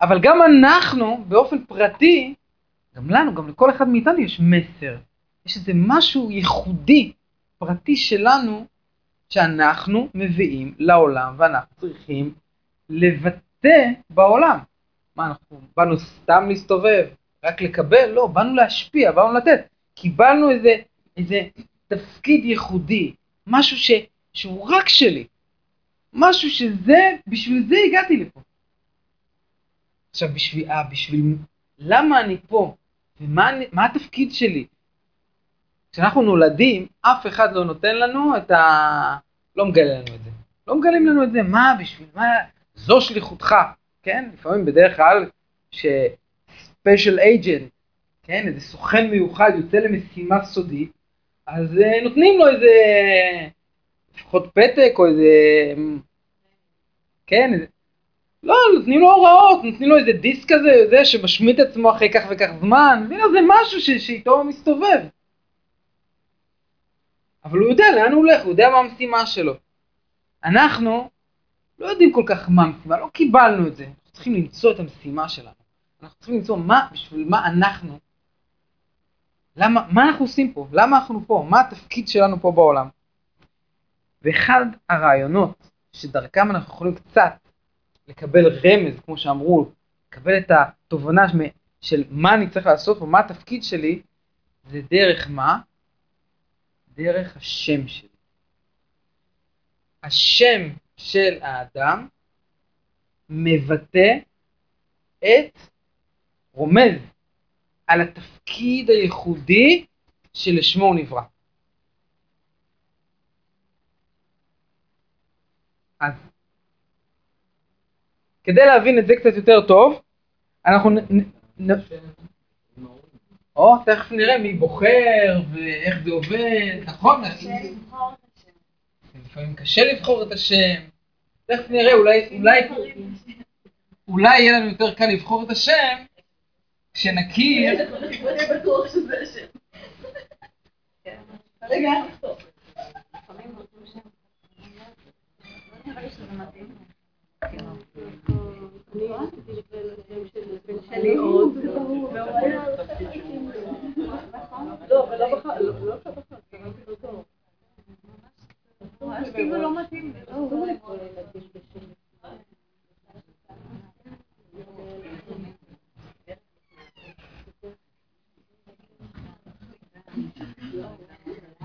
אבל גם אנחנו, באופן פרטי, גם לנו, גם לכל אחד מאיתנו יש מסר. יש איזה משהו ייחודי, פרטי שלנו, שאנחנו מביאים לעולם ואנחנו צריכים לבטא בעולם. מה, אנחנו באנו סתם להסתובב, רק לקבל? לא, באנו להשפיע, באנו לתת. קיבלנו איזה, איזה תפקיד ייחודי, משהו ש, שהוא רק שלי. משהו שזה, בשביל זה הגעתי לפה. עכשיו, בשביל, אה, בשביל, למה אני פה? ומה אני, התפקיד שלי? כשאנחנו נולדים, אף אחד לא נותן לנו את ה... לא מגלה לנו את זה. לא מגלים לנו את זה, מה בשביל מה? זו שליחותך, כן? לפעמים בדרך כלל, שספיישל אייג'נט, כן? איזה סוכן מיוחד יוצא למשימה סודית, אז אה, נותנים לו איזה, לפחות פתק או איזה, כן, איזה, לא, נותנים לו הוראות, נותנים לו איזה דיסק כזה, זה שמשמיט עצמו אחרי כך וכך זמן, זה משהו ש, שאיתו הוא מסתובב. אבל הוא יודע לאן הוא הולך, הוא יודע מה המשימה שלו. אנחנו לא יודעים כל כך מה המשימה, לא קיבלנו את זה. אנחנו צריכים למצוא את המשימה שלנו. אנחנו צריכים למצוא מה, בשביל מה אנחנו, למה, מה אנחנו עושים פה, למה אנחנו פה, מה התפקיד שלנו פה בעולם. ואחד הרעיונות שדרכם אנחנו יכולים קצת לקבל רמז, כמו שאמרו, לקבל את התובנה של מה אני צריך לעשות ומה התפקיד שלי, זה דרך מה? דרך השם שלי. השם של האדם מבטא את, רומז על התפקיד הייחודי שלשמו הוא נברא. אז כדי להבין את זה קצת יותר טוב, אנחנו נ... נ... או, תכף נראה מי בוחר ואיך זה עובד, נכון? לפעמים קשה לבחור את השם. תכף נראה, אולי, אולי, אולי יהיה לנו יותר קל לבחור את השם כשנכיר...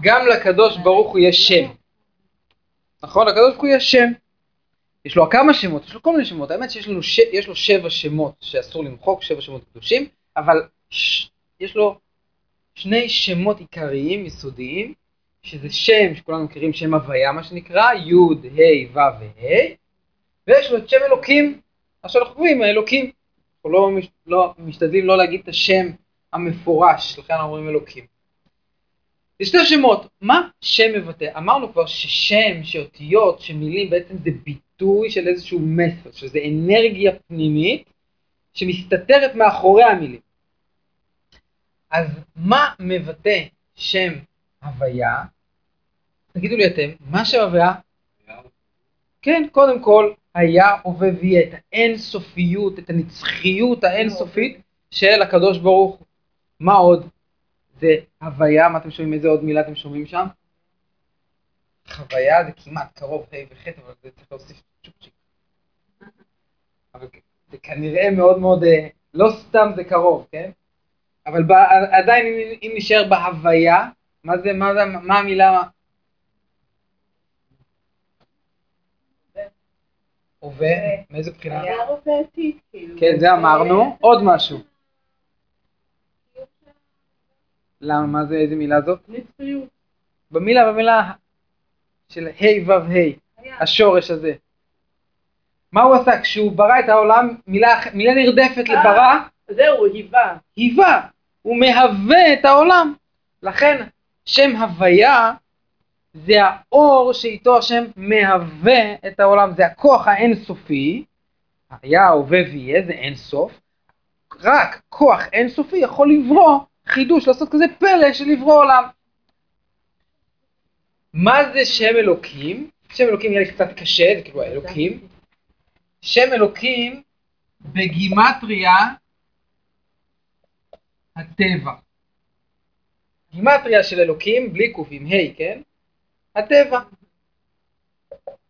גם לקדוש ברוך הוא יש שם. נכון? לקדוש ברוך הוא יש שם. יש לו כמה שמות, יש לו כל מיני שמות. האמת שיש לנו ש... יש לו שבע שמות שאסור למחוק, שבע שמות קדושים, אבל ש... יש לו שני שמות עיקריים, יסודיים, שזה שם שכולנו מכירים, שם הוויה מה שנקרא, י', ה', ו' וה', ויש לו את שם אלוקים. עכשיו אנחנו קוראים אלוקים. אנחנו לא, לא משתדלים לא להגיד את השם המפורש, לכן אנחנו אומרים אלוקים. יש שתי שמות, מה שם מבטא? אמרנו כבר ששם, שאותיות, שמילים בעצם זה ביטוי של איזשהו מסר, שזה אנרגיה פנימית שמסתתרת מאחורי המילים. אז מה מבטא שם הוויה? תגידו לי אתם, מה שם הוויה? כן, קודם כל, היה, הווה ויהיה, את האינסופיות, את הנצחיות האינסופית של הקדוש ברוך הוא. מה עוד? זה הוויה, מה אתם שומעים? איזה עוד מילה אתם שומעים שם? חוויה זה כמעט קרוב ה' וח', אבל זה צריך להוסיף צ'ופצ'יק. אבל זה כנראה מאוד מאוד, לא סתם זה קרוב, כן? אבל ב, עדיין אם, אם נשאר בהוויה, מה זה, מה זה, מה המילה? הווה, מאיזה בחינה? כאילו. כן, זה אמרנו. עוד משהו. למה, מה זה, איזה מילה זאת? נצחיות. במילה, במילה של ה' ו' ה', השורש הזה. מה הוא עשה? כשהוא ברא את העולם, מילה, מילה נרדפת לברא, זהו, היווה. היווה, הוא מהווה את העולם. לכן שם הוויה זה האור שאיתו השם מהווה את העולם, זה הכוח האינסופי, היה, הווה ויהיה, זה אינסוף, רק כוח אינסופי יכול לברוא חידוש, לעשות כזה פלא של לברוא עולם. מה זה שם אלוקים? שם אלוקים יהיה לי קצת קשה, זה כאילו אלוקים. שם אלוקים בגימטריה הטבע. גימטריה של אלוקים, בלי קוף ה', כן? הטבע.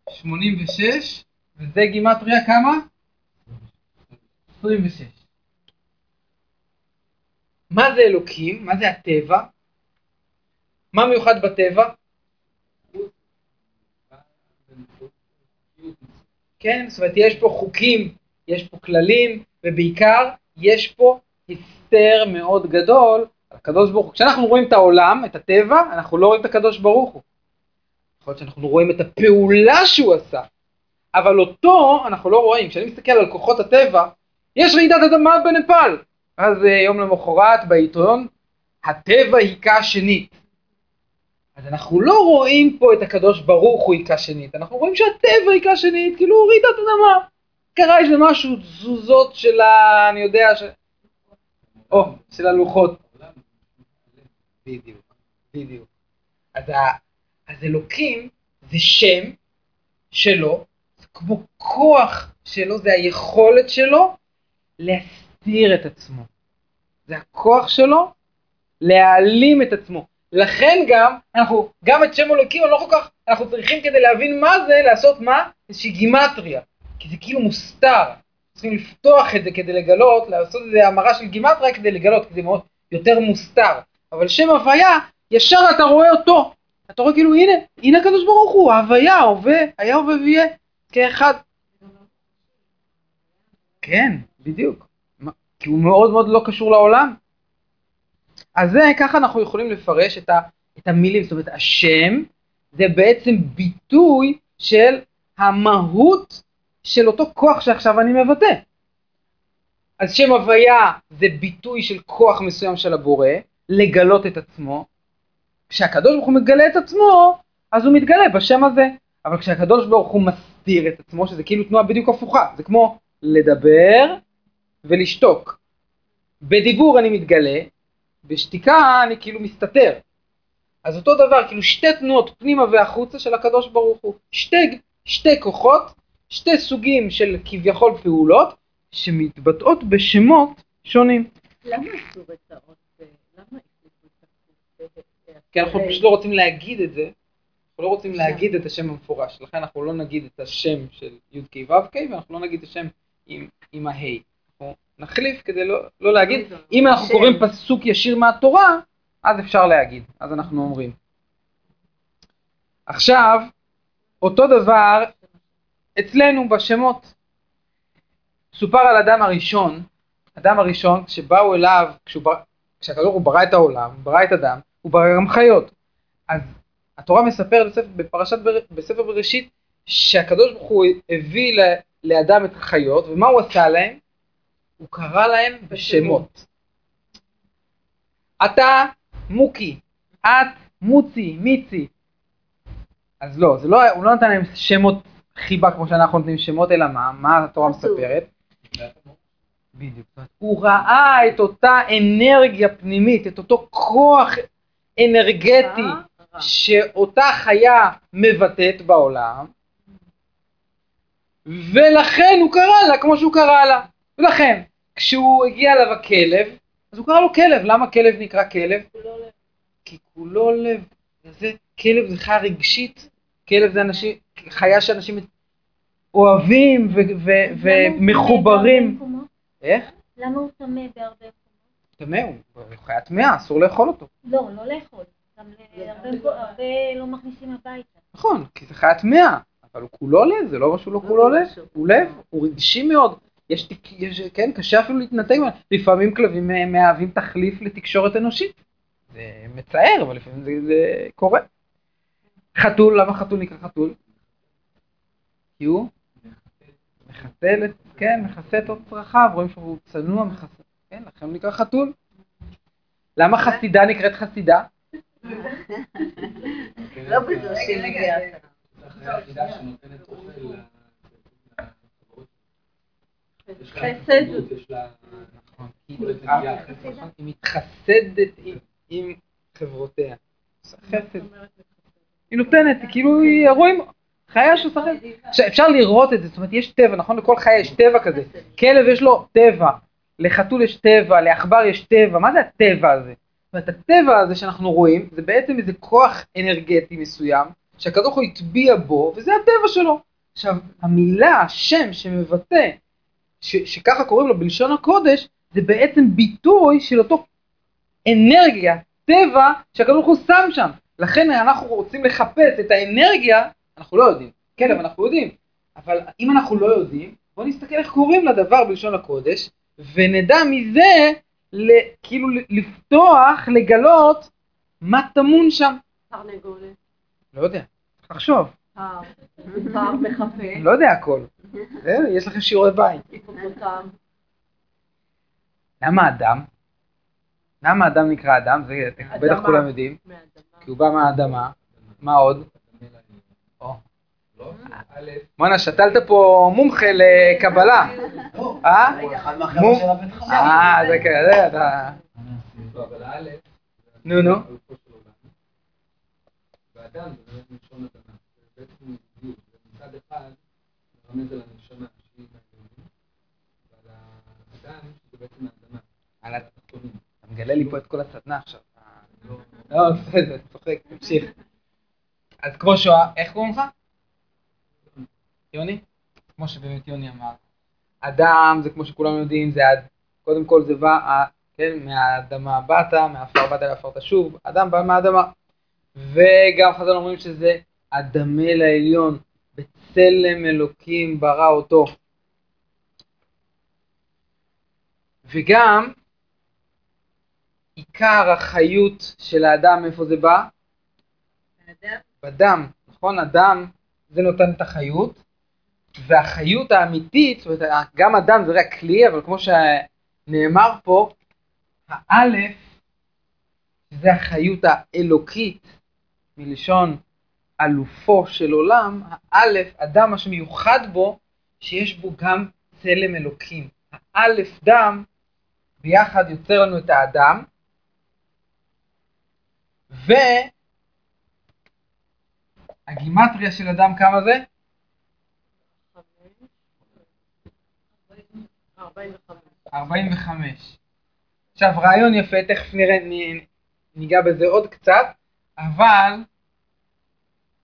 86, וזה גימטריה כמה? 26. מה זה אלוקים? מה זה הטבע? מה מיוחד בטבע? כן, זאת אומרת, יש פה חוקים, יש פה כללים, ובעיקר יש פה הסתר מאוד גדול על הקדוש ברוך הוא. כשאנחנו רואים את העולם, את הטבע, אנחנו לא רואים את הקדוש ברוך הוא. יכול להיות שאנחנו רואים את הפעולה שהוא עשה, אבל אותו אנחנו לא רואים. כשאני מסתכל על כוחות הטבע, יש רעידת אדמה בנפאל. אז אה, יום למחרת בעיתון, הטבע היכה שנית. אז אנחנו לא רואים פה את הקדוש ברוך הוא היכה שנית, אנחנו רואים שהטבע היכה שנית, כאילו רעידת אדמה. קרה איזה משהו, תזוזות של ה... אני יודע ש... או, של הלוחות. בדיוק, בדיוק. אז, ה... אז אלוקים זה שם שלו, זה כמו כוח שלו, זה היכולת שלו להסתיר את עצמו. זה הכוח שלו להעלים את עצמו. לכן גם, אנחנו, גם את שם אלוקים, לא כל כך, אנחנו צריכים כדי להבין מה זה, לעשות מה? איזושהי גימטריה. כי זה כאילו מוסתר. צריכים לפתוח את זה כדי לגלות, לעשות איזה המרה של גימטריה כדי לגלות, כי זה מאוד יותר מוסתר. אבל שם הוויה, ישר אתה רואה אותו. אתה רואה כאילו, הנה, הנה הקדוש ברוך הוא, ההוויה, ההווה, היה הווה ויהיה, כאחד. כן, בדיוק. כי הוא מאוד מאוד לא קשור לעולם. אז זה, ככה אנחנו יכולים לפרש את, ה, את המילים, זאת אומרת, השם זה בעצם ביטוי של המהות של אותו כוח שעכשיו אני מבטא. אז שם הוויה זה ביטוי של כוח מסוים של הבורא, לגלות את עצמו. כשהקדוש ברוך הוא מגלה את עצמו, אז הוא מתגלה בשם הזה. אבל כשהקדוש ברוך הוא מסתיר את עצמו, שזה כאילו תנועה בדיוק הפוכה, זה כמו לדבר ולשתוק. בדיבור אני מתגלה, בשתיקה אני כאילו מסתתר. אז אותו דבר, כאילו שתי תנועות פנימה והחוצה של הקדוש ברוך הוא. שתי, שתי כוחות, שתי סוגים של כביכול פעולות, שמתבטאות בשמות שונים. למה עשו את האות? למה? כי אנחנו פשוט לא רוצים להגיד את זה, אנחנו לא רוצים להגיד את השם המפורש, לכן אנחנו לא נגיד את השם של י"ק ו"ק, ואנחנו לא נגיד את השם עם, עם ה-ה. נחליף כדי לא, לא להגיד, אם אנחנו שם. קוראים פסוק ישיר מהתורה, אז אפשר להגיד, אז אנחנו אומרים. עכשיו, אותו דבר אצלנו בשמות. סופר על אדם הראשון, אדם הראשון, כשבאו אליו, כשהקדוש ברוך הוא ברא את העולם, ברא את אדם, הוא ברא גם חיות. אז התורה מספרת בספר, בפרשת, בר- בספר בראשית, שהקדוש ברוך הוא הביא ל- לאדם את החיות, ומה הוא עשה להם? הוא קרא להם בשמות. אתה מוקי, את מוצי, מיצי. אז לא, זה לא, הוא לא נתן להם שמות חיבה כמו שאנחנו נותנים שמות, אלא מה? מה התורה. מספרת? בדיוק. הוא ראה את אותה אנרגיה פנימית, את אותו כוח אנרגטי רע. שאותה חיה מבטאת בעולם, ולכן הוא קרא לה כמו שהוא קרא לה. ולכן, כשהוא הגיע אליו הכלב, אז הוא קרא לו כלב. למה כלב נקרא כלב? כי כולו לב. זה, כלב זה חיה רגשית, כלב זה אנשים, חיה שאנשים אוהבים ומחוברים. איך? למה הוא טמא בהרבה מקומות? טמא הוא, חיה טמאה, אסור לאכול אותו. לא, לא לאכול. גם הרבה- לא מכניסים הביתה. נכון, כי זה חיה טמאה, אבל הוא כולו לב, זה לא אומר שהוא לא כולו לב, הוא לב, הוא רגשי מאוד. יש, תק- יש, כן, קשה אפילו להתנתק. לפעמים כלבים מהווים תחליף לתקשורת אנושית. זה מצער, אבל לפעמים זה, זה קורה. חתול, למה חתול נקרא חתול? כי הוא מחסל את, כן, מכסה את עוד צרכיו, רואים שהוא צנוע, מכסה. כן, לכן הוא נקרא חתול. למה חסידה נקראת חסידה? לא בזו שהיא מביאה. זו החיה היחידה שנותנת אוכל ל- לחברות. יש לה חסד. חסידות, יש לה... נכון. נגיעה, חסד. היא מתחסדת עם- חברותיה. חסד. היא נותנת, כאילו, היא, רואים, חיה חסד. עכשיו, אפשר לראות את זה, זאת אומרת, יש טבע, נכון? לכל חיה יש טבע כזה. כלב יש לו טבע, לחתול יש טבע, לעכבר יש טבע, מה זה הטבע הזה? זאת אומרת, הטבע הזה שאנחנו רואים, זה בעצם איזה כוח אנרגטי מסוים, שהקדוש ברוך הוא הטביע בו, וזה הטבע שלו. עכשיו, המילה, השם שמבטא, ש, שככה קוראים לו בלשון הקודש, זה בעצם ביטוי של אותו אנרגיה, טבע, שהקדוש ברוך הוא שם שם. לכן אנחנו רוצים לחפש את האנרגיה, אנחנו לא יודעים. כן, אבל אנחנו יודעים. אבל אם אנחנו לא יודעים, בואו נסתכל איך קוראים לדבר בלשון הקודש, ונדע מזה, ל, כאילו לפתוח, לגלות מה טמון שם. תרנגולת, לא יודע, צריך מחפה, לא יודע הכל. בסדר, יש לכם שיעורי בית. למה אדם? למה אדם נקרא אדם? זה בטח. כולם יודעים. כי הוא בא מהאדמה. מה עוד? או. לא? א', בואנה, שתלת פה מומחה לקבלה, לא. אה? הוא אחד מו- מהחבר'ה של הבית חב"ד. אה, זה כזה, אתה... לא, אבל א', נו, נו. אלופו של עולם. ואדם זה באמת מלשון אדמה. זה בעצם זוגיות. זה מצד אחד מרמז על הנשמה שהיא מהעליונים, ועל האדם שזה בעצם האדמה. על התחתונים. אתה מגלה לי פה את כל הסדנה עכשיו. לא- לא, בסדר, צוחק, תמשיך. אז כמו שואה, איך קוראים לך? יוני? כמו שבאמת יוני אמר. אדם זה כמו שכולם יודעים, זה קודם כל זה בא, כן, מהאדמה באת, מהעפר באת לעפר תשוב, אדם בא מהאדמה. וגם חז"ל אומרים שזה אדמה לעליון, בצלם אלוקים ברא אותו. וגם עיקר החיות של האדם, איפה זה בא? האדם בדם, נכון? הדם זה נותן את החיות, והחיות האמיתית, זאת אומרת, גם הדם זה רק כלי, אבל כמו שנאמר פה, האלף, שזה החיות האלוקית, מלשון אלופו של עולם, האלף, אדם, מה שמיוחד בו, שיש בו גם צלם אלוקים. האלף דם ביחד יוצר לנו את האדם, והגימטריה של אדם כמה זה? ארבעים וחמש. 45. עכשיו רעיון יפה, תכף נראה, ניגע בזה עוד קצת, אבל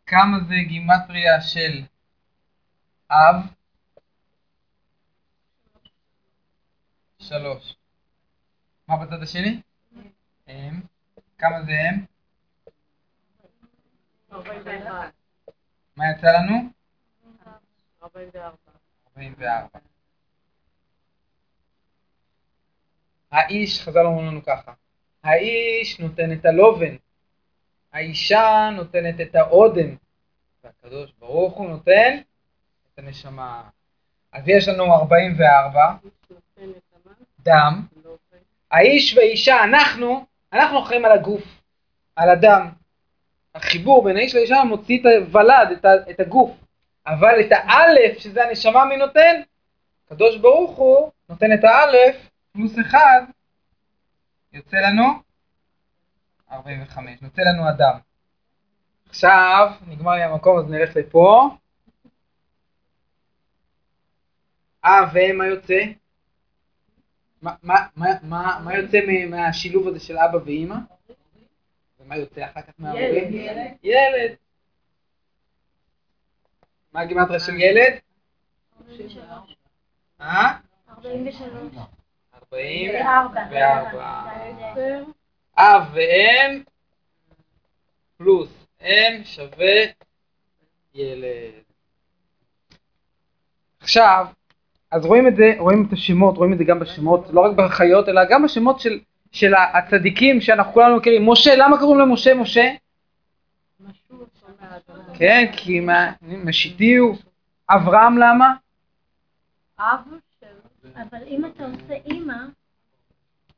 כמה זה גימטריה של אב? שלוש. מה בצד השני? אם. כמה זה אם? מה יצא לנו? ארבעים וארבע. 44. האיש, חז"ל אומרים לנו ככה, האיש נותן את הלובן, האישה נותנת את האודם, והקדוש ברוך הוא נותן את הנשמה. אז יש לנו 44, נותן את המה, דם. האיש והאישה, אנחנו, אנחנו אחראים על הגוף, על הדם. החיבור בין האיש לאישה מוציא את הוולד, את, את הגוף. אבל את האלף, שזה הנשמה, מי נותן? הקדוש ברוך הוא נותן את האלף, פלוס אחד, יוצא לנו 45, יוצא לנו אדם. עכשיו, נגמר לי המקום, אז נלך לפה. אה, ומה יוצא? מה, מה, מה, מה, יוצא מהשילוב הזה של אבא ואימא? ומה יוצא אחר כך מההורים? ילד. ילד. מה הגימטריה של ילד? אה? 43. 44. אב ואם פלוס אם שווה ילד. עכשיו, אז רואים את זה, רואים את השמות, רואים את זה גם בשמות, לא רק בחיות, אלא גם בשמות של, של הצדיקים שאנחנו כולנו מכירים. משה, למה קוראים למשה משה? כן, כי מה, משיתי הוא. אברהם למה? אב אבל אם אתה עושה אימא,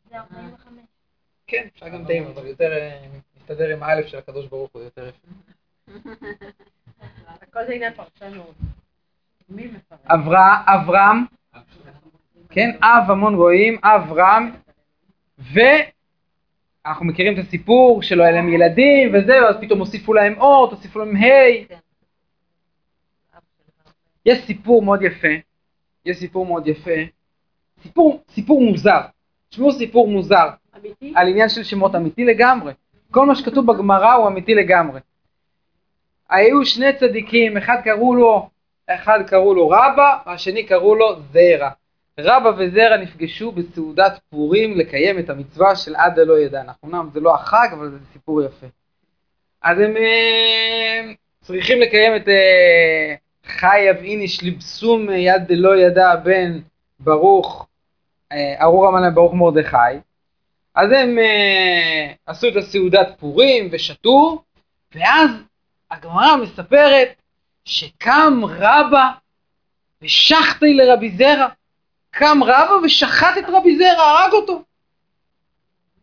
זה 45. כן, אפשר גם דעים, אבל יותר אה, מסתדר עם האלף של הקדוש ברוך הוא יותר יפה. הכל זה עניין פרשנות. אברהם, כן, אב המון רואים, אברהם, ואנחנו מכירים את הסיפור שלא היה להם ילדים וזה, ואז פתאום הוסיפו להם אור, תוסיפו להם ה'. יש סיפור מאוד יפה, יש סיפור מאוד יפה, סיפור, סיפור מוזר, תשמעו סיפור מוזר, אמיתי? על עניין של שמות אמיתי לגמרי. כל מה שכתוב בגמרא הוא אמיתי לגמרי. היו שני צדיקים, אחד קראו לו, אחד קראו לו רבא, והשני קראו לו זרע. רבא וזרע נפגשו בסעודת פורים לקיים את המצווה של עד הלא ידע. אמנם זה לא החג, אבל זה סיפור יפה. אז הם אה, צריכים לקיים את אה, חי אבאיניש לבסום יד דלא ידע בן ברוך, אה, ארור המלך ברוך מרדכי. אז הם אה, עשו את הסעודת פורים ושתו, ואז הגמרא מספרת שקם רבא ושחטי לרבי זרע. קם רבא ושחט את רבי זרע, הרג אותו.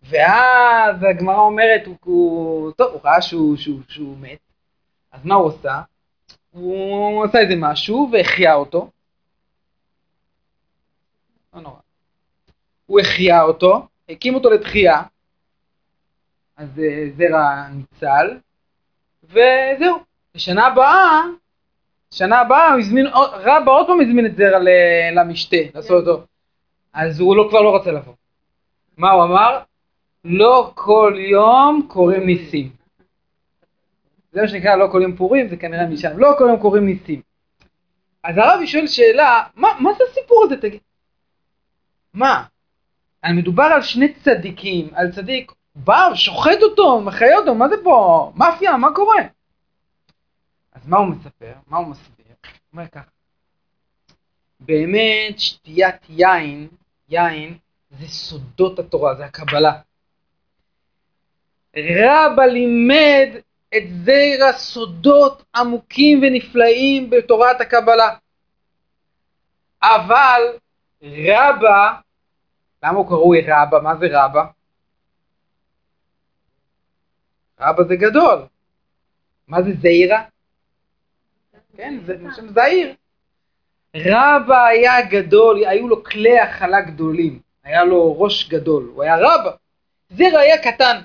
ואז הגמרא אומרת, הוא, הוא, טוב, הוא ראה שהוא, שהוא, שהוא מת, אז מה הוא עשה? הוא עשה איזה משהו והחיה אותו. לא נורא. הוא החיה אותו, הקים אותו לתחייה, אז אה, זרע ניצל, וזהו. בשנה הבאה, שנה הבאה הוא הזמין, רבא עוד פעם הזמין את זרע למשתה, לעשות אותו. אז הוא לא, כבר לא רצה לבוא. מה הוא אמר? לא כל יום קוראים ניסים. זה מה שנקרא לא כל יום פורים, זה כנראה משם. לא כל יום קוראים ניסים. אז הרבי שואל שאלה, מה, מה זה הסיפור הזה, תגיד? מה? מדובר על שני צדיקים, על צדיק בא, שוחט אותו, מחיה אותו, מה זה פה? מאפיה, מה קורה? אז מה הוא מספר? מה הוא מסביר? הוא אומר ככה, באמת שתיית יין, יין, זה סודות התורה, זה הקבלה. רבא לימד את זרע סודות עמוקים ונפלאים בתורת הקבלה. אבל רבא, למה הוא קרוי רבא? מה זה רבא? רבא זה גדול. מה זה זעירה? כן, זה שם זעיר. רבא היה גדול, היו לו כלי הכלה גדולים. היה לו ראש גדול, הוא היה רבא. זרע היה קטן.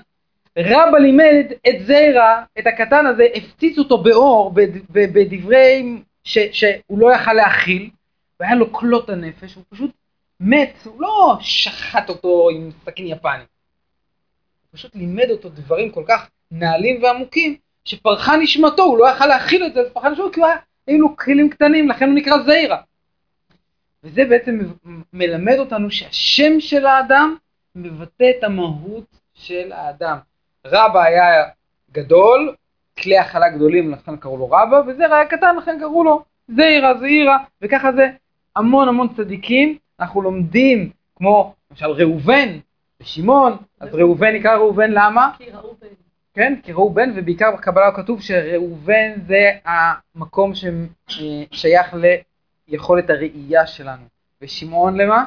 רבא לימד את זרע, את הקטן הזה, הפציץ אותו באור, בדברי ש, שהוא לא יכל להכיל, והיה לו כלות הנפש, הוא פשוט מת, הוא לא שחט אותו עם סכין יפני. הוא פשוט לימד אותו דברים כל כך נעלים ועמוקים, שפרחה נשמתו, הוא לא יכל להכיל את זה, אז פרחה נשמתו, כי הוא היה, היו לו כלים קטנים, לכן הוא נקרא זעירה. וזה בעצם מלמד אותנו שהשם של האדם מבטא את המהות של האדם. רבא היה גדול, כלי הכלה גדולים, לכן קראו לו רבא, וזרע היה קטן, לכן קראו לו זעירה, זעירה, וככה זה המון המון צדיקים. אנחנו לומדים, כמו למשל ראובן ושמעון, אז ראובן נקרא ראובן למה? כי ראו בן. כן, כי ראובן, ובעיקר בקבלה כתוב שראובן זה המקום ששייך ליכולת הראייה שלנו. ושמעון למה?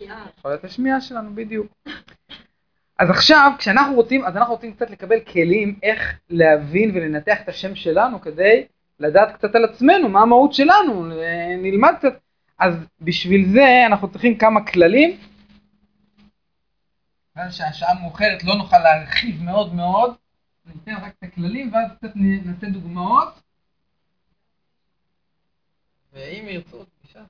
יכולת השמיעה שלנו, בדיוק. אז עכשיו, כשאנחנו רוצים, אז אנחנו רוצים קצת לקבל כלים איך להבין ולנתח את השם שלנו כדי לדעת קצת על עצמנו, מה המהות שלנו, נלמד קצת. אז בשביל זה אנחנו צריכים כמה כללים. ואז שהשעה מאוחרת לא נוכל להרחיב מאוד מאוד, ניתן רק את הכללים ואז קצת נעשה דוגמאות. ואם ירצו עוד פגישה,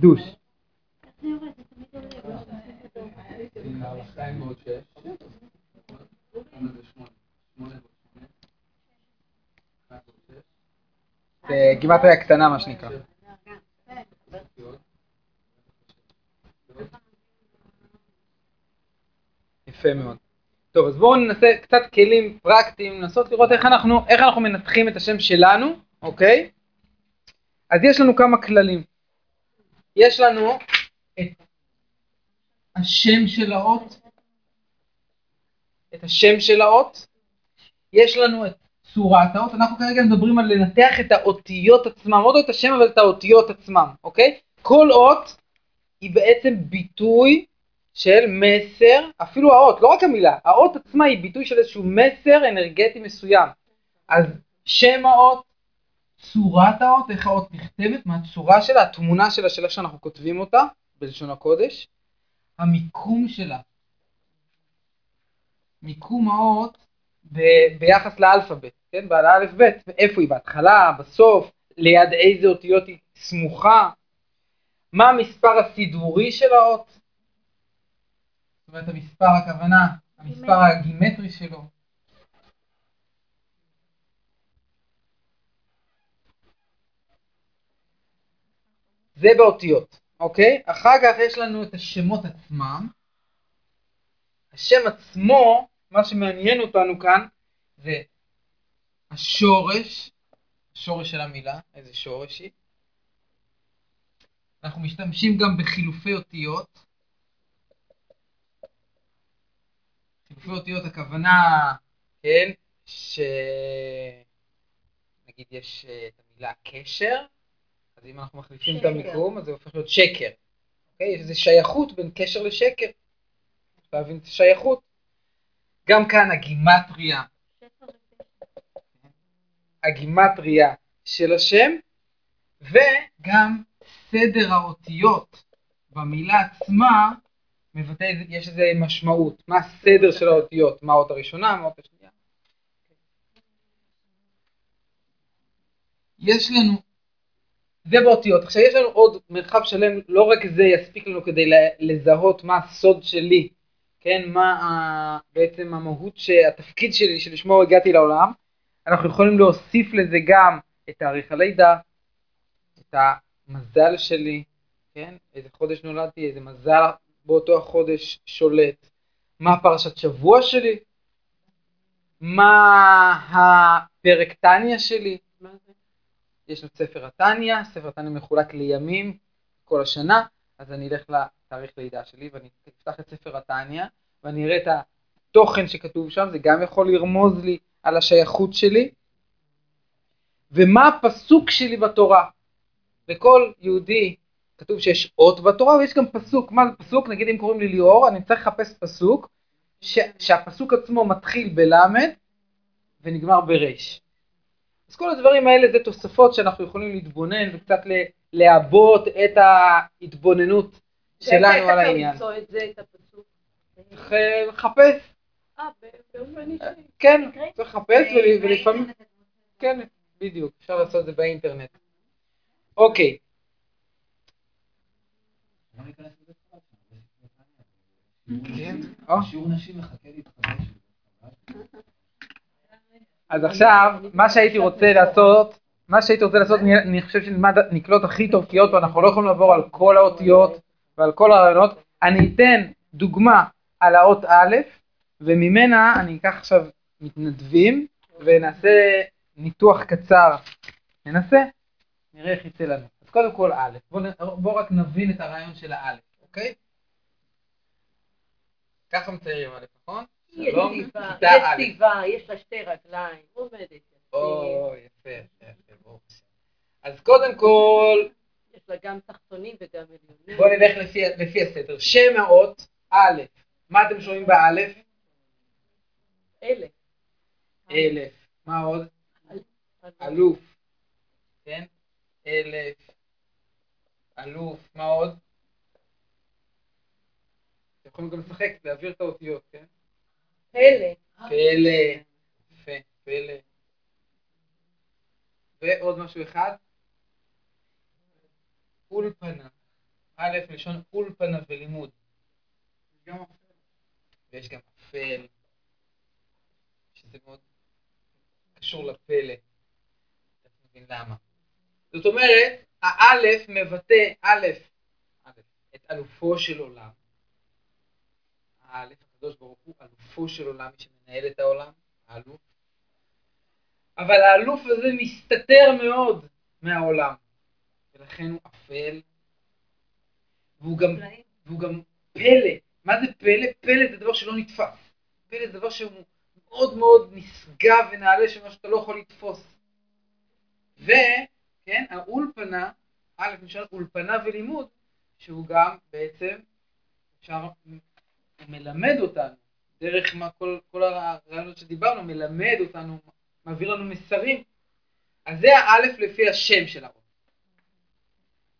קידוש. זה היה קטנה מה שנקרא. יפה מאוד. טוב, אז בואו ננסה קצת כלים פרקטיים, לנסות לראות איך אנחנו, איך אנחנו מנתחים את השם שלנו, אוקיי? אז יש לנו כמה כללים. יש לנו את השם של האות, את השם של האות, יש לנו את צורת האות, אנחנו כרגע מדברים על לנתח את האותיות עצמם, לא את השם אבל את האותיות עצמם, אוקיי? כל אות היא בעצם ביטוי של מסר, אפילו האות, לא רק המילה, האות עצמה היא ביטוי של איזשהו מסר אנרגטי מסוים. אז שם האות, צורת האות, איך האות נכתבת, מה הצורה שלה, התמונה שלה, של איך שאנחנו כותבים אותה, בלשון הקודש, המיקום שלה. מיקום האות ב- ביחס לאלפאבית, כן? באלף בית, איפה היא בהתחלה, בסוף, ליד איזה אותיות היא סמוכה, מה המספר הסידורי של האות, זאת אומרת המספר הכוונה, המספר הגימטרי שלו. זה באותיות, אוקיי? אחר כך יש לנו את השמות עצמם. השם עצמו, מה שמעניין אותנו כאן, זה השורש, השורש של המילה, איזה שורש היא. אנחנו משתמשים גם בחילופי אותיות. חילופי אותיות הכוונה, כן, שנגיד יש אה, את המילה קשר, אז אם אנחנו מחליפים את שקר. המיקום, אז זה הופך להיות שקר. אוקיי? יש איזו שייכות בין קשר לשקר. צריך להבין את השייכות. גם כאן הגימטריה, הגימטריה של השם, וגם סדר האותיות במילה עצמה מבטא, יש איזה משמעות. מה הסדר של האותיות, מה האות הראשונה, מה האות השנייה. יש לנו, זה באותיות. עכשיו יש לנו עוד מרחב שלם, לא רק זה יספיק לנו כדי לזהות מה הסוד שלי, כן, מה ה- בעצם המהות, שהתפקיד שלי, שלשמו הגעתי לעולם. אנחנו יכולים להוסיף לזה גם את תאריך הלידה, את המזל שלי, כן, איזה חודש נולדתי, איזה מזל באותו החודש שולט, מה הפרשת שבוע שלי, מה הפרק טניה שלי, יש לנו ספר התניא, ספר התניא מחולק לימים כל השנה, אז אני אלך לתאריך לידה שלי ואני אפתח את ספר התניא ואני אראה את התוכן שכתוב שם, זה גם יכול לרמוז לי על השייכות שלי. ומה הפסוק שלי בתורה? לכל יהודי כתוב שיש אות בתורה ויש גם פסוק. מה זה פסוק? נגיד אם קוראים לי ליאור, אני צריך לחפש פסוק ש- שהפסוק עצמו מתחיל בלמד ונגמר ברש. אז כל הדברים האלה זה תוספות שאנחנו יכולים להתבונן וקצת לעבות את ההתבוננות שלנו על העניין. למצוא את זה, את הפסוק? אה, לחפש, אה, באופן אישי. כן, צריך לחפש ול- ולפעמים, כן, בדיוק, אפשר לעשות את זה באינטרנט. אוקיי. כן, או. שיעור נשים מחכה להתחדש. אז עכשיו, מה שהייתי רוצה לעשות, מה שהייתי רוצה לעשות, אני- חושב שנלמד, נקלוט הכי טוב, כי עוד פעם, אנחנו לא יכולים לעבור על כל האותיות ועל כל הרעיונות. אני אתן דוגמה על האות א', וממנה אני אקח עכשיו מתנדבים, ונעשה ניתוח קצר. ננסה, נראה איך יצא לנו. אז קודם כל א', בואו בוא רק נבין את הרעיון של האלף, אוקיי? ככה מציירים א', נכון? שלום, יציבה, כיתה א'. יציבה, יש לה שתי רגליים, עומדת יפה. או, יפה, יפה, ברוך השם. אז קודם כל, יש לה גם תחתונים וגם עליונים. בואו נלך לפי, לפי הסדר. שם האות, א', מה אתם שומעים באלף? אלה. אלף. מה עוד? אלוף. כן? אלף. אלוף. מה עוד? אתם יכולים גם לשחק, להעביר את האותיות, כן? פלא. פלא. יפה, פלא. ועוד משהו אחד? אולפנה. א', לשון אולפנה ולימוד. ויש גם אפל, שזה מאוד קשור לפלא. אתה מבין למה. זאת אומרת, האלף מבטא, א', א', את אלופו של עולם. האלף, הקדוש ברוך הוא אלופו של עולם, מי שמנהל את העולם, האלוף. אבל האלוף הזה מסתתר מאוד מהעולם, ולכן הוא אפל, והוא גם, והוא גם פלא. מה זה פלא? פלא זה דבר שלא נתפס. פלא זה דבר שהוא מאוד מאוד נשגב ונעלה, שמה שאתה לא יכול לתפוס. וכן, האולפנה, א', נשאר אולפנה ולימוד, שהוא גם בעצם, אפשר, מלמד אותנו, דרך מה, כל, כל הרעיונות שדיברנו, מלמד אותנו, מעביר לנו מסרים. אז זה האלף לפי השם של האות.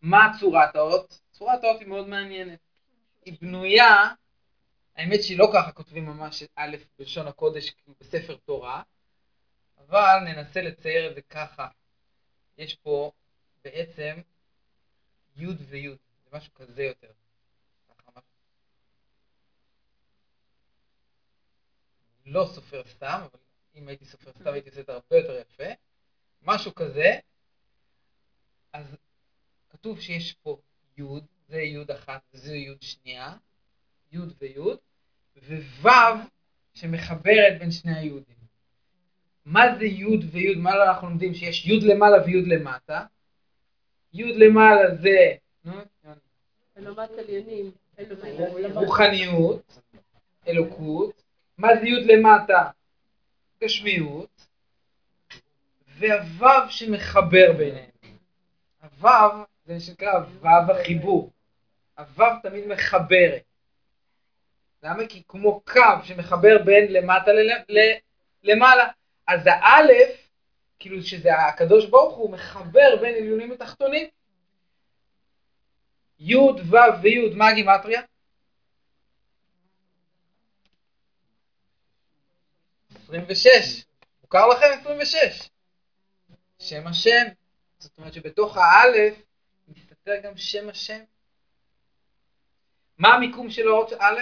מה צורת האות? צורת האות היא מאוד מעניינת. היא בנויה, האמת שהיא לא ככה כותבים ממש א' בלשון הקודש כאילו בספר תורה, אבל ננסה לצייר את זה ככה. יש פה בעצם י' וי', זה משהו כזה יותר. ככה, משהו. לא סופר סתם, אבל אם הייתי סופר סתם הייתי עושה את זה הרבה יותר יפה. משהו כזה, אז כתוב שיש פה י', זה י' אחת וזה י' שנייה, י' וי', וו' שמחברת בין שני היהודים. מה זה י' וי', מה אנחנו לומדים? שיש י' למעלה וי' למטה. י' למעלה זה. רוחניות, אלוקות, מה זה י' למטה? גשמיות, והוו שמחבר ביניהם. הוו זה שנקרא וו החיבור. הוו תמיד מחברת. למה? כי כמו קו שמחבר בין למטה למעלה. אז האלף, כאילו שזה הקדוש ברוך הוא, מחבר בין עליונים ותחתונים. י' ו' וי', מה הגימטריה? 26. מוכר לכם 26? שם השם. זאת אומרת שבתוך האלף מסתתר גם שם השם. מה המיקום של האות א'?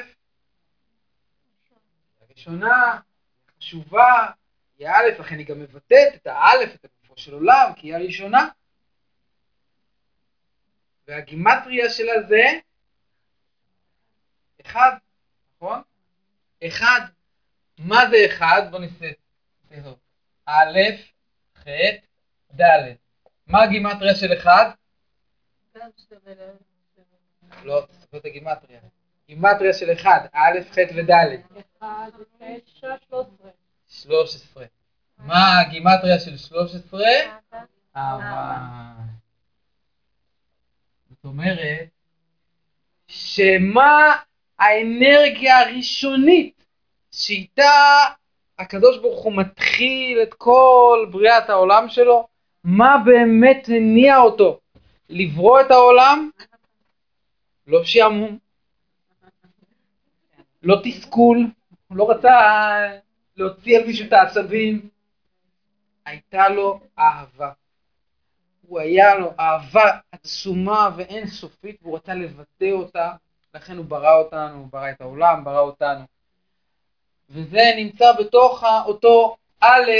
הראשונה, חשובה, היא א', לכן היא גם מבטאת את האלף, את הגופו של עולם, כי היא הראשונה. והגימטריה שלה זה אחד, נכון? אחד. מה זה אחד? בואו נעשה. א', ח', ד'. מה הגימטריה של אחד? לא, תסתכלו את הגימטריה. גימטריה של אחד, א', ח' וד'. אחד, תשע, שלוש עשרה. 13. מה הגימטריה של 13? אהבה. זאת אומרת, שמה האנרגיה הראשונית שאיתה הקדוש ברוך הוא מתחיל את כל בריאת העולם שלו? מה באמת הניע אותו לברוא את העולם? לא שעמום, לא תסכול, הוא לא רצה להוציא על מישהו את העצבים, הייתה לו אהבה. הוא היה לו אהבה עצומה ואין סופית, והוא רצה לבטא אותה, לכן הוא ברא אותנו, הוא ברא את העולם, ברא אותנו. וזה נמצא בתוך אותו א',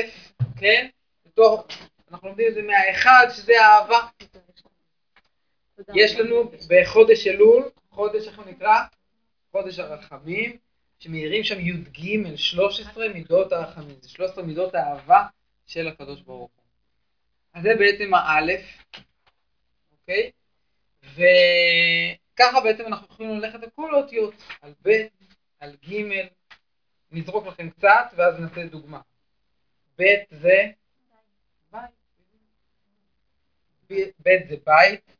כן? בתוך, אנחנו לומדים את זה מהאחד, שזה האהבה. יש לנו בחודש אלול, חודש, איך הוא נקרא? חודש הרחמים, שמאירים שם י"ג 13 מידות הרחמים, זה 13 מידות האהבה של הקדוש ברוך הוא. אז זה בעצם האלף, אוקיי? וככה בעצם אנחנו יכולים ללכת על כל האותיות, על ב', על ג', נזרוק לכם קצת ואז נעשה דוגמה. ב' זה בית, ב- זה בית,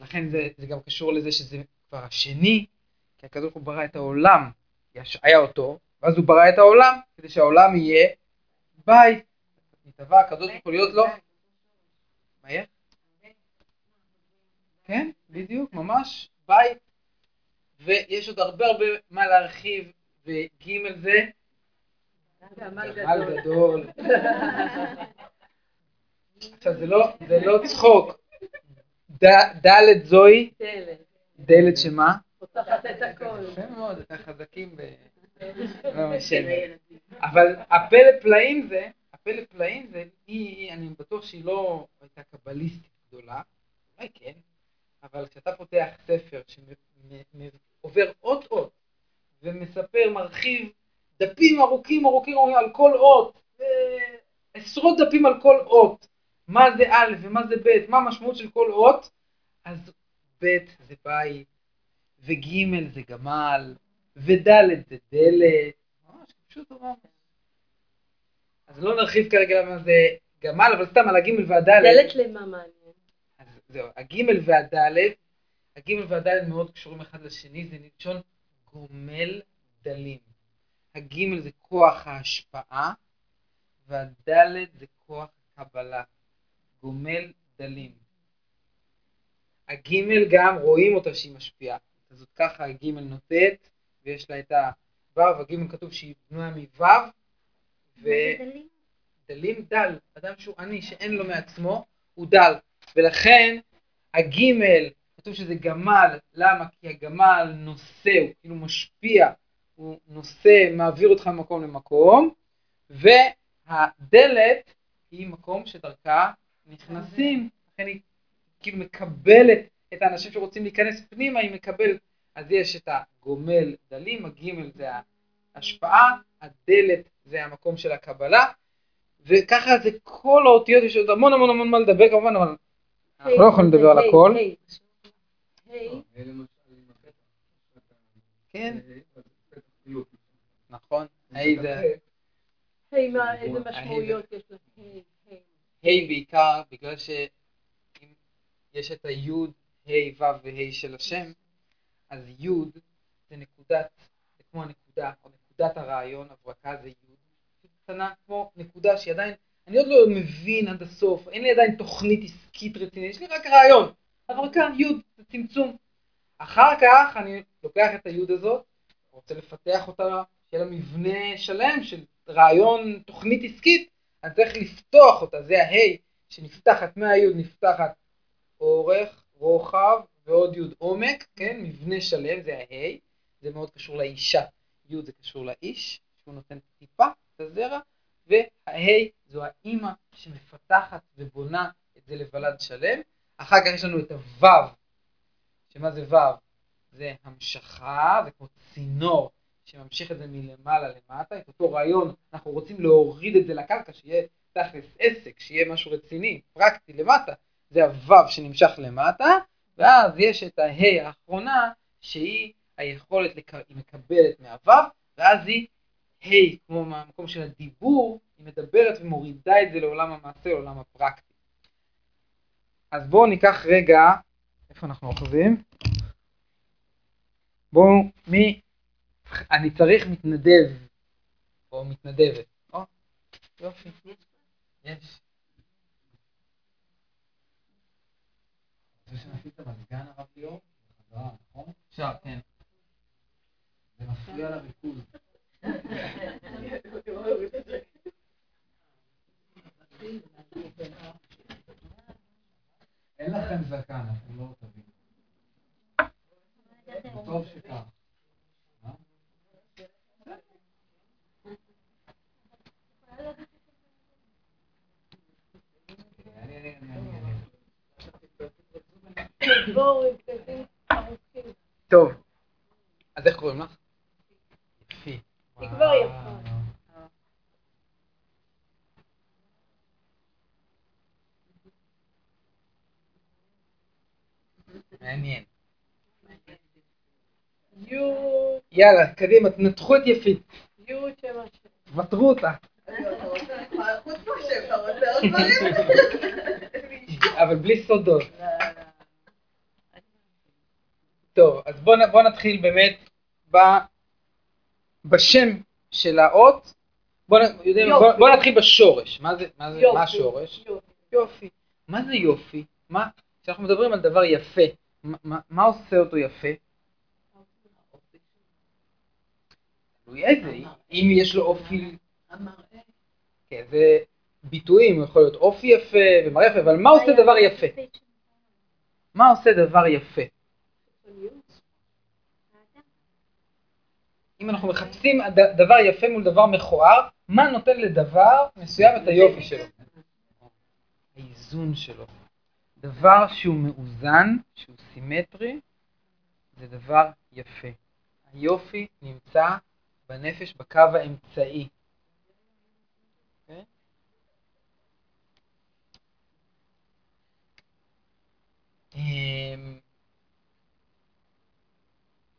לכן זה, זה גם קשור לזה שזה כבר השני, כי הקדוש ברוך הוא ברא את העולם, היה אותו, ואז הוא ברא את העולם, כדי שהעולם יהיה בית. נתבע הקדוש ברוך הוא להיות לו. מה יהיה? כן, בדיוק, ממש, בית. ויש עוד הרבה הרבה מה להרחיב, וג' זה גמל גדול. עכשיו זה לא, זה לא צחוק. ד- זוהי דלת. דלת שמה? פותחת את הכל. יפה מאוד, אתם חזקים ב... לא. אבל הפלא פלאים זה, הפלא פלאים זה, היא, אני בטוח שהיא לא הייתה קבליסטית גדולה, אולי כן, אבל כשאתה פותח ספר שעובר אות אות, ומספר, מרחיב דפים ארוכים ארוכים ארוכים על כל אות, אה, עשרות דפים על כל אות, מה זה א' ומה זה ב', מה המשמעות של כל אות, אז ב' זה בית, וג' זה גמל, וד' זה דלת, ממש פשוט נורא. אז לא נרחיב כרגע מה זה גמל, אבל סתם על הג' והד'. דלת למה מעניין? אז זהו, הגימל והדלת, הגימל והדלת מאוד קשורים אחד לשני, זה מלשון גומל דלים. הגימל זה כוח ההשפעה, והדלת זה כוח הקבלה. גומל דלים. הגימל גם רואים אותה שהיא משפיעה. אז זאת ככה הגימל נוטט, ויש לה את הוו, הגימל כתוב שהיא בנויה מוו, ודלים דל, אדם שהוא עני, שאין לו מעצמו, הוא דל. ולכן הגימל, כתוב שזה גמל, למה? כי הגמל נושא, הוא כאילו משפיע, הוא נושא, מעביר אותך ממקום למקום, והדלת היא מקום שדרכה נכנסים, לכן היא כאילו מקבלת את האנשים שרוצים להיכנס פנימה, היא מקבלת, אז יש את הגומל דלים, הגימל זה ההשפעה, הדלת זה המקום של הקבלה, וככה זה כל האותיות, יש עוד המון המון המון מה לדבר כמובן, אבל אנחנו לא יכולים לדבר על הכל. אה, הפתח. כן, אה, פתח חילוט. נכון, היי זה, היי, מה, איזה משמעויות יש לה? היי בעיקר, בגלל שאם יש את היוד, ה' ו' וה' של השם, אז יוד זה נקודת, זה כמו הנקודה, או נקודת הרעיון, הברקה זה יוד, קטנה כמו נקודה שהיא עדיין, אני עוד לא מבין עד הסוף, אין לי עדיין תוכנית עסקית רצינית, יש לי רק רעיון, הברקה, יוד, זה צמצום. אחר כך אני לוקח את היוד הזאת, רוצה לפתח אותה, שיהיה לה מבנה שלם של רעיון, תוכנית עסקית, אני צריך לפתוח אותה, זה ההי שנפתחת מהיוד נפתחת אורך, רוחב ועוד יוד עומק, כן, מבנה שלם, זה ההי, זה מאוד קשור לאישה, יוד זה קשור לאיש, שהוא נותן טיפה את הזרע, וההי זו האימא שמפתחת ובונה את זה לוולד שלם, אחר כך יש לנו את הוו, שמה זה וו? זה המשכה, זה כמו צינור שממשיך את זה מלמעלה למטה, את אותו רעיון, אנחנו רוצים להוריד את זה לקרקע, שיהיה תכלס עסק, שיהיה משהו רציני, פרקטי למטה, זה הוו שנמשך למטה, ואז יש את ההי האחרונה, שהיא היכולת, לק... היא מקבלת מהוו, ואז היא ה', כמו מהמקום של הדיבור, היא מדברת ומורידה את זה לעולם המעשה, לעולם הפרקטי. אז בואו ניקח רגע, איפה אנחנו אוחזים? בואו, מי, אני צריך מתנדב, או מתנדבת. או, יופי. יש. זה שנפעיל את המזגן הרב ליאור, בחזרה, נכון? אפשר, כן. זה מפריע לריכוז. אין לכם זקן, אתם לא תבינו. טוב שכך. אה? טוב. אז איך קוראים לך? יפי. היא כבר יפה. וואו. מעניין. יוד, יאללה, קדימה, תנתחו את יפית. השם. ותרו אותה. אבל בלי סודות. טוב, אז בואו בוא נתחיל באמת בשם של האות. בואו בוא, בוא, בוא נתחיל בשורש. מה השורש? יופי. יופי. מה זה יופי? מה, כשאנחנו מדברים על דבר יפה, מה, מה, עושה אותו יפה? תלוי איזה, אם יש לו אופי, כן, זה ביטויים, יכול להיות אופי יפה ומראה יפה, אבל מה עושה דבר יפה? מה עושה דבר יפה? אם אנחנו מחפשים דבר יפה מול דבר מכוער, מה נותן לדבר מסוים את היופי שלו? האיזון שלו. דבר שהוא מאוזן, שהוא סימטרי, זה דבר יפה. היופי נמצא בנפש בקו האמצעי. אוקיי? אמ,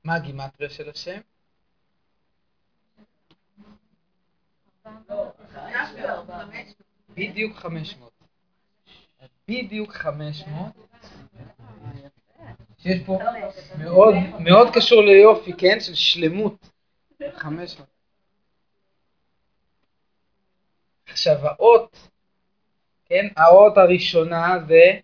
מה הגימטריה של השם? בדיוק 500. בדיוק 500. שיש פה מאוד, מאוד קשור ליופי, כן? של שלמות. 500. עכשיו האות, כן? האות הראשונה זה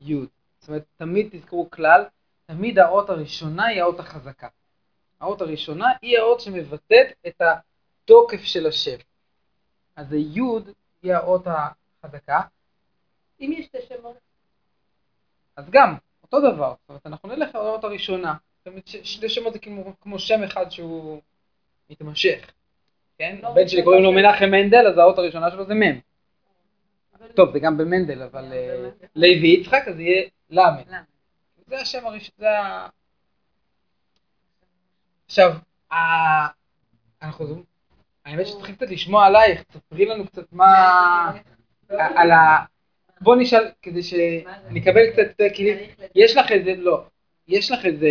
י'. זאת אומרת, תמיד תזכרו כלל, תמיד האות הראשונה היא האות החזקה. האות הראשונה היא האות שמבטאת את התוקף של השם. אז הי' היא האות החזקה, אם יש שתי שמות, אז גם, אותו דבר. זאת אומרת, אנחנו נלך על האות הראשונה. זאת אומרת, שני שמות זה כמו, כמו שם אחד שהוא מתמשך. כן? לא הבן שלי משנה, קוראים לו לא מנחם מנדל, אז האות הראשונה שלו זה מ'. טוב, זה גם במנדל, אבל אה, לוי יצחק, אז יהיה ל'. זה השם הראשון, זה ה... עכשיו, אנחנו... האמת שצריכים קצת לשמוע עלייך, תספרי לנו קצת מה... על ה... בוא נשאל, כדי שנקבל קצת כלים. יש לך איזה, לא, יש לך איזה...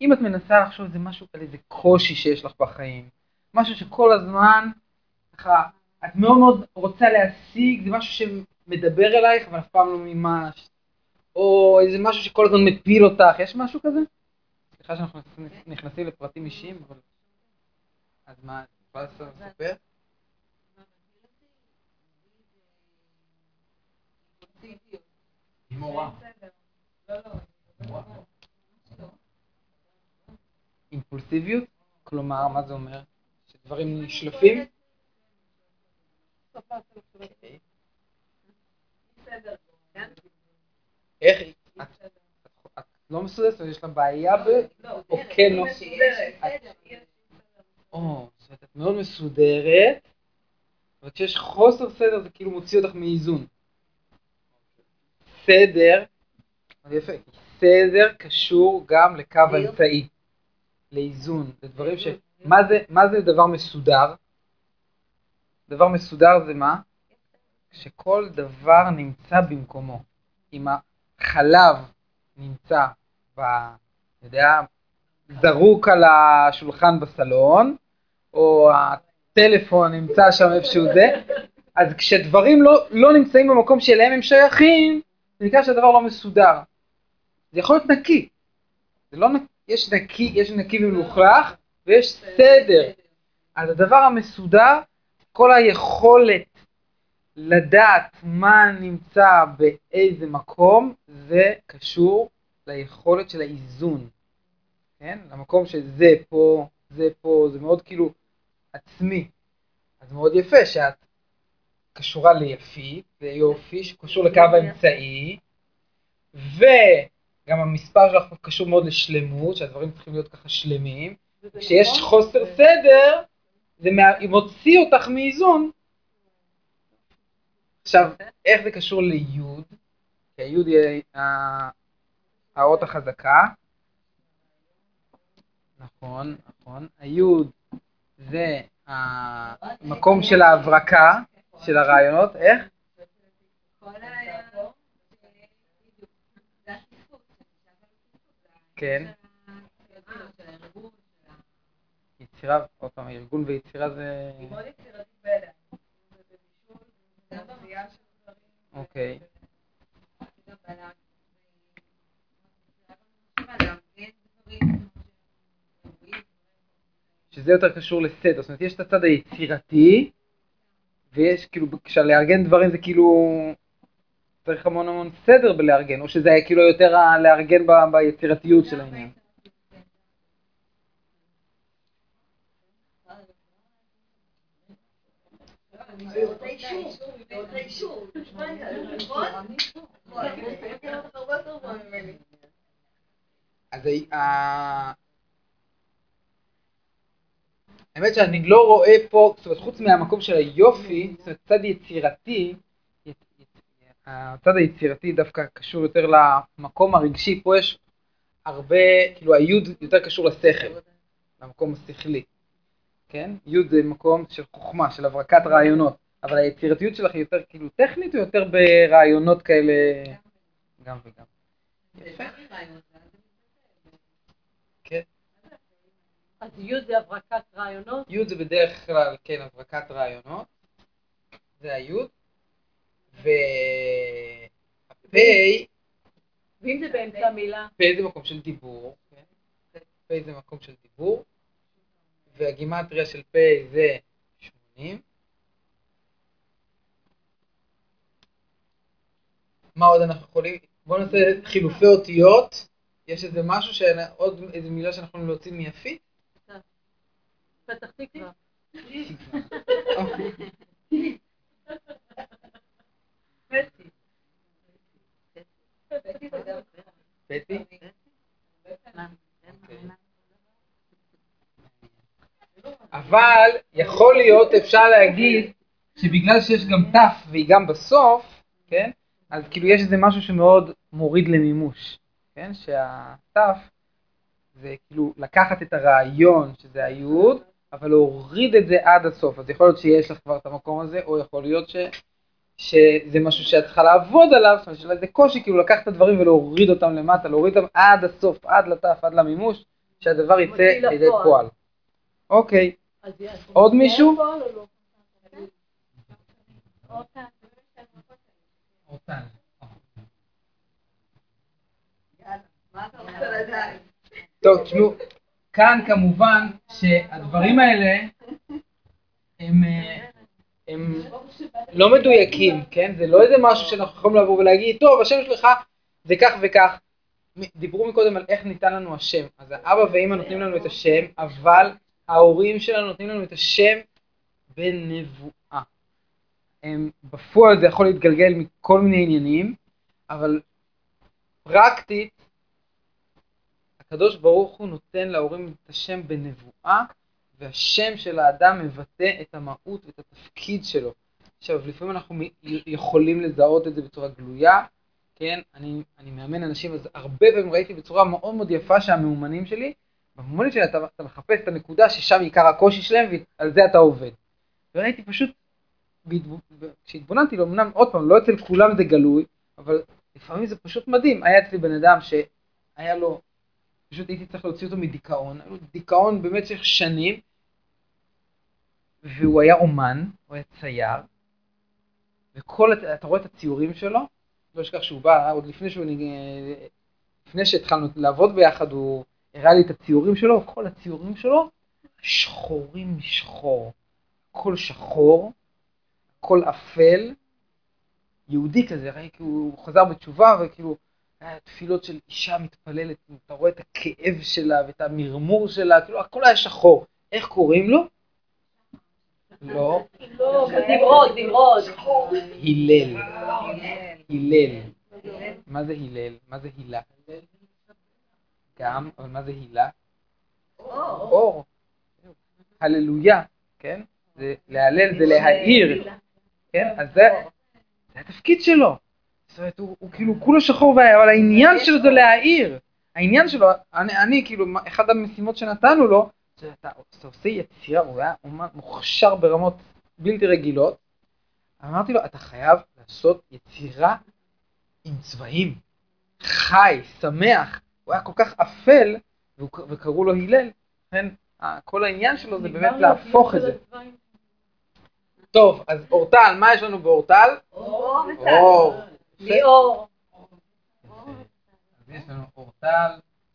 אם את מנסה לחשוב איזה משהו על איזה קושי שיש לך בחיים, משהו שכל הזמן, ככה, את מאוד מאוד רוצה להשיג, זה משהו שמדבר אלייך, אבל אף פעם לא מימש, או איזה משהו שכל הזמן מפיל אותך, יש משהו כזה? סליחה שאנחנו נכנס- נכנסים לפרטים אישיים, אבל... אז מה, את יכולה לספר? היא מורה. אימפולסיביות? כלומר, מה זה אומר? שדברים נשלפים? איך היא? את לא מסודרת? יש לה בעיה ב... או כן לא? או, זאת אומרת, את מאוד מסודרת, אבל כשיש חוסר סדר זה כאילו מוציא אותך מאיזון. סדר, כי סדר קשור גם לקו האמצעי, לאיזון, לדברים ש... מה זה, מה זה דבר מסודר? דבר מסודר זה מה? שכל דבר נמצא במקומו. אם החלב נמצא ב... אני יודע, זרוק על השולחן בסלון, או הטלפון נמצא שם איפשהו זה, אז כשדברים לא, לא נמצאים במקום שאליהם הם שייכים, נקרא שהדבר לא מסודר. זה יכול להיות נקי. זה לא נקי, יש נקי, יש נקי ומלוכלך, ויש סדר. אז הדבר המסודר, כל היכולת לדעת מה נמצא באיזה מקום, זה קשור ליכולת של האיזון. כן? למקום שזה פה, זה פה, זה מאוד כאילו עצמי. אז מאוד יפה שאת קשורה ליפית, ליופי, שקשור לקו האמצעי, וגם המספר שלך קשור מאוד לשלמות, שהדברים צריכים להיות ככה שלמים. כשיש נכון? חוסר סדר, זה מה- מוציא אותך מאיזון. עכשיו, איך זה קשור ליוד? כי היוד היא האות החזקה. נכון, נכון. היוד זה המקום של ההברקה של הרעיונות. איך? כן. יצירה, עוד פעם, ארגון ויצירה זה... אוקיי. שזה יותר קשור לסדר, זאת אומרת יש את הצד היצירתי, ויש כאילו, כשלארגן דברים זה כאילו, צריך המון המון סדר בלארגן, או שזה היה כאילו יותר לארגן ב- ביצירתיות של העניין. אני רוצה אישור, אני רוצה אישור. נכון? נכון. הרבה יותר טוב ממני. אז ה- ה- האמת שאני לא רואה פה, זאת אומרת, חוץ מהמקום של היופי, זאת אומרת, צד יצירתי, יצ- יצ- הצד היצירתי דווקא קשור יותר למקום הרגשי, פה יש הרבה, כאילו היוד יותר קשור לשכל, למקום השכלי, כן? יוד זה מקום של חוכמה, של הברקת רעיונות, אבל היצירתיות שלך היא יותר כאילו טכנית או יותר ברעיונות כאלה? גם וגם. יפה. אז י' זה הברקת רעיונות? יוד זה בדרך כלל, כן, הברקת רעיונות, זה היוד, והפה, ואם זה באמצע המילה? פה זה מקום של דיבור, כן? פה זה מקום של דיבור, והגימטריה של פה זה 80. מה עוד אנחנו יכולים? בואו נעשה חילופי אותיות. יש איזה משהו, עוד איזה מילה שאנחנו יכולים להוציא מיפית? פתח תקווה. אבל יכול להיות, אפשר להגיד, שבגלל שיש גם ת' והיא גם בסוף, כן? אז כאילו יש איזה משהו שמאוד מוריד למימוש, כן? שהת' זה כאילו לקחת את הרעיון, שזה היוד, אבל להוריד את זה עד הסוף. אז יכול להיות שיש לך כבר את המקום הזה, או יכול להיות ש... שזה משהו שאת צריכה לעבוד עליו, זאת אומרת שיש לה איזה קושי, כאילו לקחת את הדברים ולהוריד אותם למטה, להוריד אותם עד הסוף, עד לת', עד למימוש, שהדבר יצא לידי. פועל. אוקיי, עוד מישהו? לא? טוב, תשמעו, כאן כמובן שהדברים האלה הם, אה, הם לא מדויקים, כן? זה לא איזה משהו שאנחנו יכולים לבוא ולהגיד, טוב, השם שלך זה כך וכך. דיברו מקודם על איך ניתן לנו השם. אז האבא ואמא נותנים לנו את השם, אבל ההורים שלנו נותנים לנו את השם בנבואה. הם, בפועל זה יכול להתגלגל מכל מיני עניינים, אבל פרקטית, הקדוש ברוך הוא נותן להורים את השם בנבואה, והשם של האדם מבטא את המהות ואת התפקיד שלו. עכשיו, לפעמים אנחנו יכולים לזהות את זה בצורה גלויה, כן? אני, אני מאמן אנשים, אז הרבה פעמים ראיתי בצורה מאוד מאוד יפה שהמאומנים שלי, במאומנים שלי אתה, אתה מחפש את הנקודה ששם עיקר הקושי שלהם, ועל זה אתה עובד. וראיתי פשוט, כשהתבוננתי לו, אמנם עוד פעם, לא אצל כולם זה גלוי, אבל לפעמים זה פשוט מדהים. היה אצלי בן אדם שהיה לו, פשוט הייתי צריך להוציא אותו מדיכאון, דיכאון במשך שנים, והוא היה אומן, הוא היה צייר, וכל, אתה רואה את הציורים שלו, לא אשכח שהוא בא, עוד לפני שהוא, לפני שהתחלנו לעבוד ביחד, הוא הראה לי את הציורים שלו, כל הציורים שלו שחורים משחור, הכל שחור, הכל אפל, יהודי כזה, ראי, כאילו, הוא חזר בתשובה, וכאילו, היה תפילות של אישה מתפללת, אתה רואה את הכאב שלה ואת המרמור שלה, כאילו, הכל היה שחור. איך קוראים לו? לא, לא, נמרוד, נמרוד. הלל. הלל. מה זה הלל? מה זה הילה? גם, אבל מה זה הילה? אור. הללויה, כן? זה להלל זה להאיר, כן? אז זה התפקיד שלו. זאת אומרת, הוא, הוא כאילו כולו שחור, אבל העניין שלו זה להאיר. העניין שלו, אני, אני כאילו, אחת המשימות שנתנו לו, זה אתה, אתה עושה יצירה, הוא היה אומן מוכשר ברמות בלתי רגילות. אמרתי לו, אתה חייב לעשות יצירה עם צבעים, חי, שמח. הוא היה כל כך אפל, והוא- וקראו לו הלל, לכן כל העניין שלו זה באמת להפוך את זה. טוב, אז אורטל, מה יש לנו באורטל? אור אור. ליאור. אז יש לנו אורטל,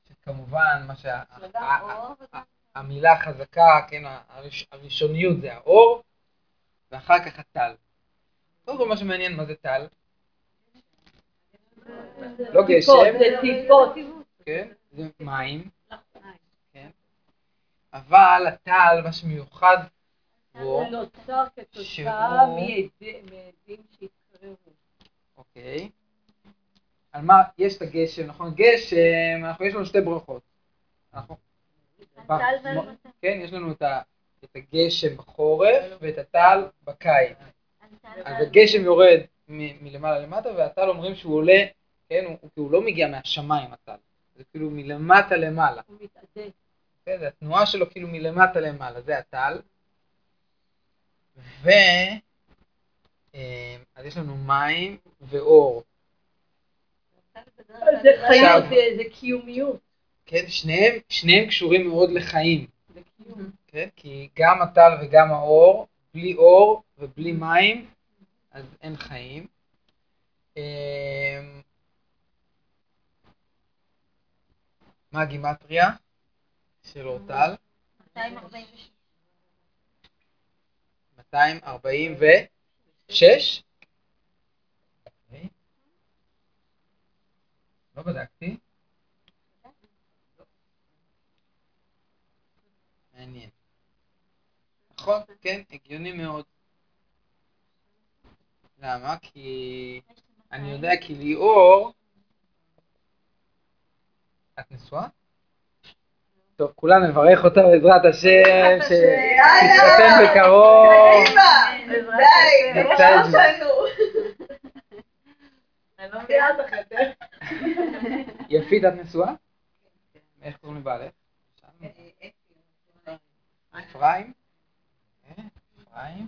שכמובן, מה שה... ה- ה- ה- המילה החזקה, כן, הראש- הראשוניות זה האור, ואחר כך הטל. קודם כל מה שמעניין, מה זה טל? לא גשם, זה טיפות. כן, זה מים, כן, אבל הטל, מה שמיוחד בו, הוא נוצר כתוצאה שהוא- מעדים שהתקררו. אוקיי, על מה, יש את הגשם, נכון? גשם, אנחנו, יש לנו שתי ברכות. אנחנו. כן, יש לנו את ה- את הגשם בחורף ואת הטל בקיץ. אז. הגשם יורד מ- מלמעלה למטה, והטל אומרים שהוא עולה, כן, הוא, הוא, לא מגיע מהשמיים הטל. זה כאילו מלמטה למעלה. הוא מתאדה. בסדר, התנועה שלו כאילו מלמטה למעלה, זה הטל. ו... אה, אז יש לנו מים ואור. זה חיים, עכשיו- זה- קיומיות. כן, שניהם, שניהם קשורים מאוד לחיים. זה קיום. כן? כי גם הטל וגם האור, בלי אור ובלי מים, אז אין חיים. אמ, מה הגימטריה של אורטל? 246. 246? אוקיי. לא בדקתי. מעניין. נכון, כן, הגיוני מאוד. למה? כי אני יודע כי ליאור... את נשואה? טוב, כולנו נברך אותה בעזרת השם, שתתחתן בקרוב. קדימה, די, זה. לנו. אני לא מבינה. את החדר. יפית, את נשואה? איך קוראים לבעלך? אפרים? אה, אפרים?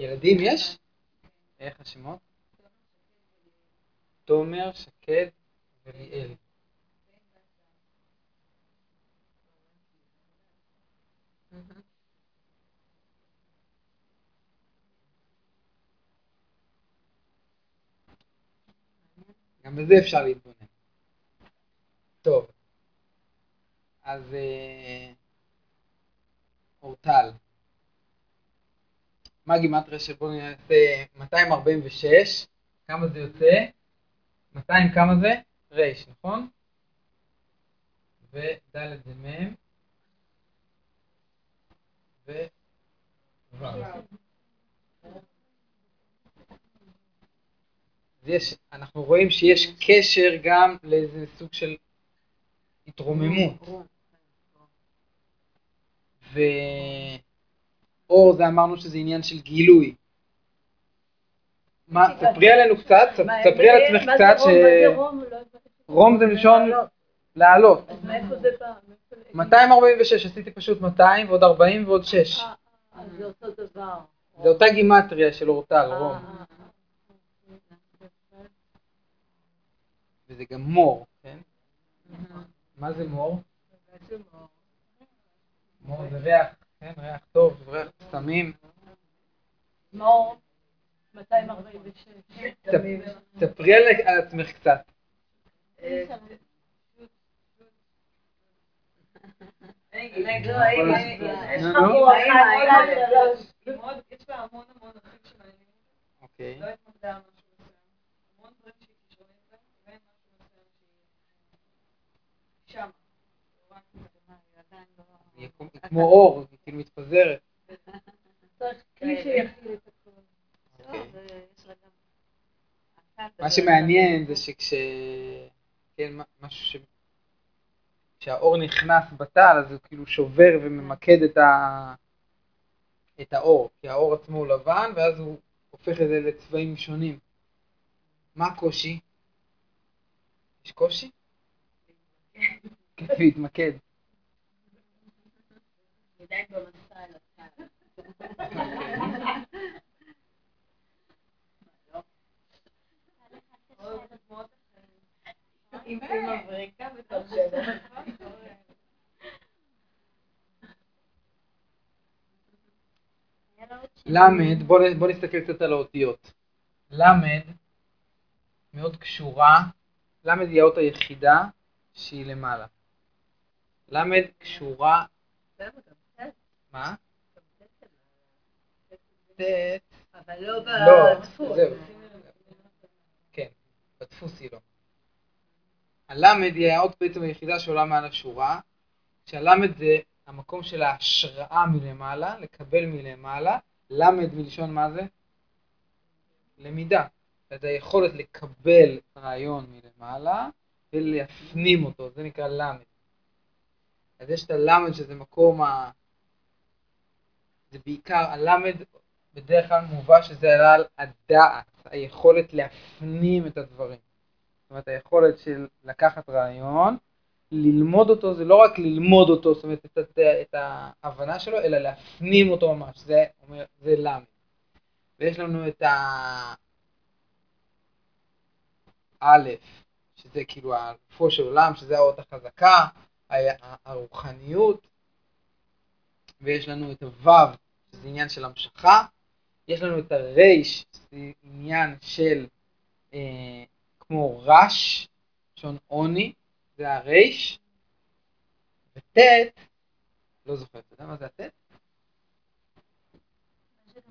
ילדים יש? איך השמות? תומר, שקד וליאל. גם בזה אפשר להתבונן. טוב, אז אה, אורטל. מה הגימטריה של בואו נעשה 246, כמה זה יוצא? 200 כמה זה? ר', נכון? וד' זה מ' ו... ו'. אז יש, אנחנו רואים שיש קשר גם לאיזה סוג של התרוממות. ואור זה אמרנו שזה עניין של גילוי. מה, ספרי עלינו קצת, ספרי על עצמך קצת, ש... רום? זה? לא זה מלשון לעלות. אז מאיפה זה בא? מאיפה- 246, עשיתי פשוט 200 ועוד 40 ועוד 6. אה, אה, זה אותו דבר. זה אותה גימטריה של אורטל, אה, רום. וזה גם מור, כן? מה זה מור? מור זה ריח, כן? ריח טוב, ריח פסמים. מור, 246. ספ- ספרי על עצמך קצת. יש לה המון המון אחים שמעניינים אותה. אוקיי. לא התמקדה על משהו מסוים. המון דברים שהיא כישרונית בהם, ומשהו מסוים שהיא שמה. היא כמו- אור, היא כאילו מתפזרת. הכל. אוקיי. מה שמעניין זה שכש... כן, משהו ש... כשהאור נכנס בטל, אז הוא כאילו שובר וממקד את, ה... את האור. כי האור עצמו הוא לבן, ואז הוא הופך את זה לצבעים שונים. מה הקושי? יש קושי? כן, להתמקד. למד, בוא, נ- בוא נסתכל קצת על האותיות. למד מאוד קשורה, למד היא האות היחידה שהיא למעלה. למד קשורה, מה? ט', אבל לא לא, בדפוס. זהו. כן, בדפוס היא לא. הלמד היא האות בעצם היחידה שעולה מעל השורה, שהלמד זה המקום של ההשראה מלמעלה, לקבל מלמעלה, למד מלשון מה זה? למידה. את היכולת לקבל רעיון מלמעלה ולהפנים אותו, זה נקרא למד. אז יש את הלמד שזה מקום זה בעיקר, הלמד בדרך כלל מובא שזה על הדעת, היכולת להפנים את הדברים. זאת אומרת, היכולת של לקחת רעיון, ללמוד אותו, זה לא רק ללמוד אותו, זאת אומרת, את, את, את ההבנה שלו, אלא להפנים אותו ממש, זה אומר, זה למד. ויש לנו את האלף, שזה כאילו הגופו של עולם, שזה האות החזקה, הרוחניות, ויש לנו את הוו, שזה עניין של המשכה, יש לנו את הרייש, שזה עניין של אה, כמו רש, לשון עוני, זה הרייש, וט', לא זוכר, אתה יודע מה זה הט'?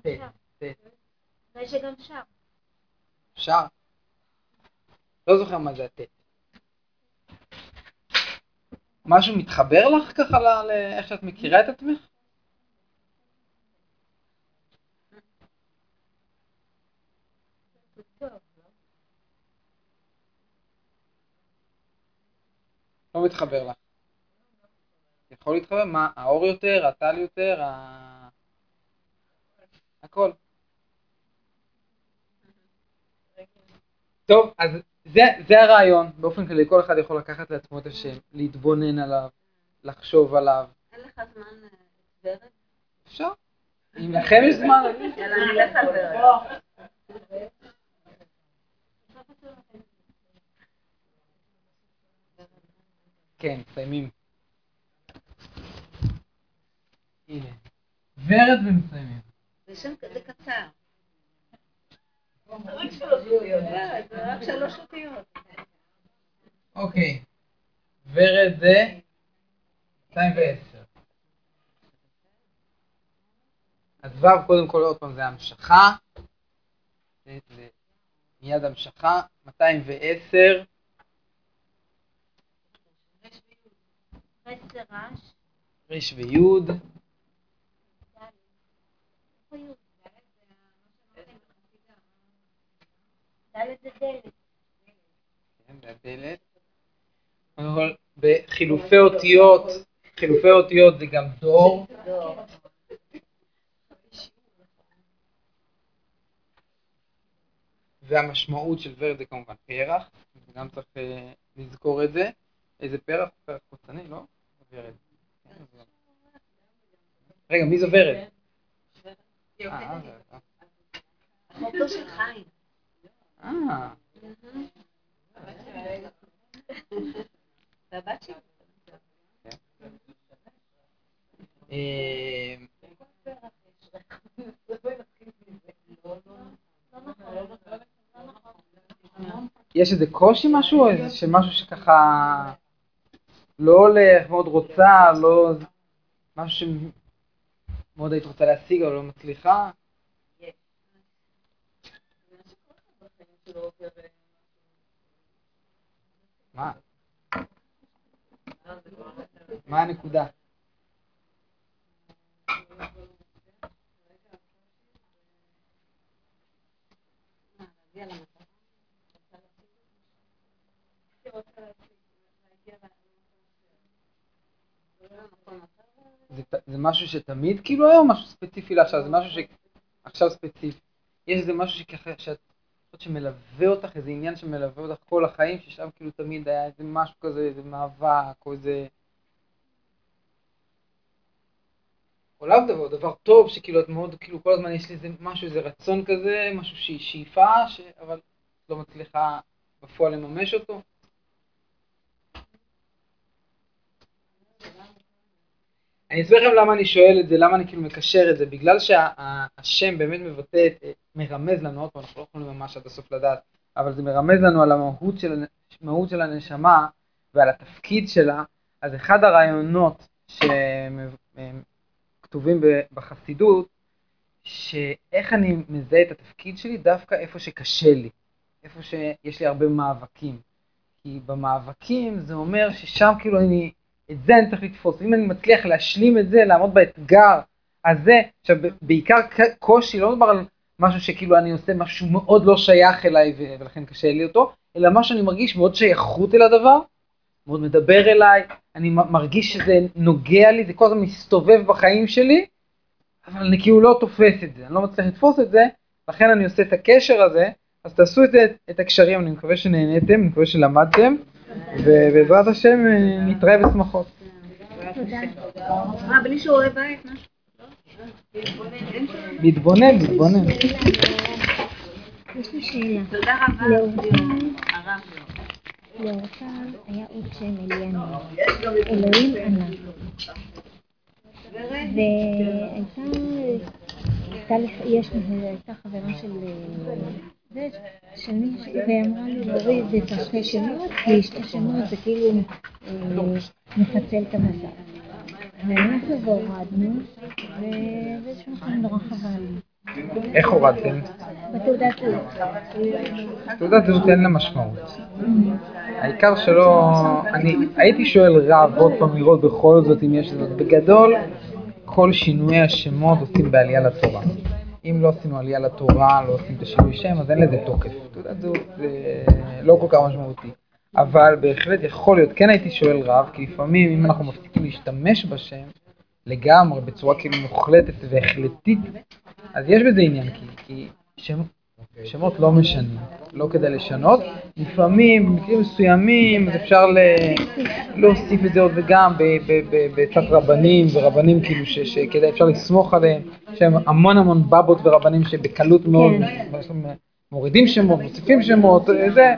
ט', ט', אולי שגם שר. לא זוכר מה זה הט'. משהו מתחבר לך ככה לאיך שאת מכירה את עצמך? לא מתחבר לך. יכול להתחבר? מה, האור יותר, הטל יותר, ה... הכל. טוב, אז זה, זה הרעיון. באופן כללי, כל אחד יכול לקחת לעצמו את השם, להתבונן עליו, לחשוב עליו. אין לך זמן אה, ורד? אפשר. אם לכם יש זמן, אני... יאללה, נלך על ורד. כן, מסיימים. הנה. ורד ומסיימים. זה שם כזה קצר. רק שלוש אותיות. אותיות. אוקיי. ורד זה 210. אז ו' קודם כל עוד פעם זה המשכה. זה, זה מיד המשכה. 210. חסר רעש. ריש ויוד. זה. כן, זה הדלת. בחילופי אותיות, חילופי אותיות זה גם דור. והמשמעות של ורד זה כמובן פרח, גם צריך אה, לזכור את זה. איזה פרח? פרח קוצני, לא? ורד. רגע, מי זו ורד? אה, ורד, אה. של חיים. אה, והבת שלי. אה, יש איזה קושי משהו? איזה שמשהו שככה לא הולך, מאוד רוצה, לא... משהו שמאוד היית רוצה להשיג אבל לא מצליחה? מה? מה הנקודה? זה, ת- זה משהו שתמיד כאילו היום, משהו ספציפי לעכשיו, זה משהו שעכשיו ספציפי. יש איזה משהו שככה, שאת, חושבת שמלווה אותך, איזה עניין שמלווה אותך כל החיים, ששם כאילו תמיד היה איזה משהו כזה, איזה מאבק, או איזה... או לאו דבר, דבר טוב, שכאילו את מאוד, כאילו כל הזמן יש לי איזה משהו, איזה רצון כזה, משהו שהיא שאיפה, ש... אבל לא מצליחה בפועל לממש אותו. אני אסביר לכם למה אני שואל את זה, למה אני כאילו מקשר את זה, בגלל שהשם באמת מבטא, מרמז לנו, עוד פעם, אנחנו לא יכולים ממש עד הסוף לדעת, אבל זה מרמז לנו על המהות של, המהות של הנשמה ועל התפקיד שלה, אז אחד הרעיונות שכתובים בחסידות, שאיך אני מזהה את התפקיד שלי דווקא איפה שקשה לי, איפה שיש לי הרבה מאבקים. כי במאבקים זה אומר ששם כאילו אני, את זה אני צריך לתפוס. אם אני מצליח להשלים את זה, לעמוד באתגר הזה, עכשיו בעיקר קושי, לא מדובר על משהו שכאילו אני עושה משהו מאוד לא שייך אליי ולכן קשה לי אותו, אלא מה שאני מרגיש מאוד שייכות אל הדבר, מאוד מדבר אליי, אני מרגיש שזה נוגע לי, זה כל הזמן מסתובב בחיים שלי, אבל אני כאילו לא תופס את זה, אני לא מצליח לתפוס את זה, לכן אני עושה את הקשר הזה, אז תעשו את, זה, את הקשרים, אני מקווה שנהניתם, אני מקווה שלמדתם, ובעזרת השם אה, נתראה בשמחות. מה, בלי שיעורי בית? מה? להתבונן, להתבונן. יש לי שאלה. תודה רבה. לאורטל הרב. לאורטל היה עוד שם אליאני. אלוהים ענה. והייתה, יש הייתה חברה של... והיא אמרה לי להוריד את השתי שמות, כי שתי שמות זה כאילו אה, מפצל את המסע. ואנחנו והורדנו, ובאיזשהו מקום נורא חבל. איך הורדתם? בתעודת זהות. תעודת זהות אין לה משמעות. העיקר שלא... אני הייתי שואל רב עוד פעם לראות בכל זאת אם יש זאת. בגדול, כל שינויי השמות עושים בעלייה לתורה. אם לא עשינו עלייה לתורה, לא עושים את השינוי שם, אז אין לזה תוקף. תעודת זהות זה לא כל כך משמעותי. אבל בהחלט יכול להיות, כן הייתי שואל רב, כי לפעמים אם אנחנו מפסיקים להשתמש בשם לגמרי, בצורה כאילו מוחלטת והחלטית, אז יש בזה עניין, כי, כי שם, שמות לא משנים, לא כדאי לשנות. לפעמים, במקרים מסוימים, אז אפשר. להוסיף את זה עוד וגם ב- ב- ב- בעצת רבנים, ורבנים כאילו שכדאי אפשר לסמוך עליהם. יש להם המון המון בבות ורבנים שבקלות מאוד מורידים שמות, מוסיפים שמות, זה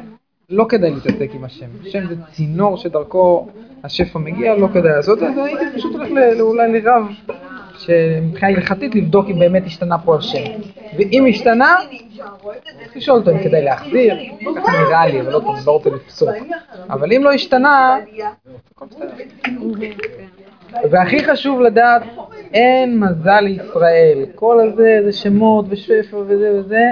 לא כדאי להתעסק עם השם. השם זה צינור שדרכו השפע מגיע, לא כדאי לעשות את זה, הייתי פשוט הולך אולי לרב שמבחינה הלכתית לבדוק אם באמת השתנה פה השם. ואם השתנה, צריך לשאול אותו אם כדאי להחזיר, ככה נראה לי, אבל אני לא רוצה לפסוק. אבל אם לא השתנה. והכי חשוב לדעת, אין מזל לישראל. כל הזה זה שמות ושפע וזה וזה.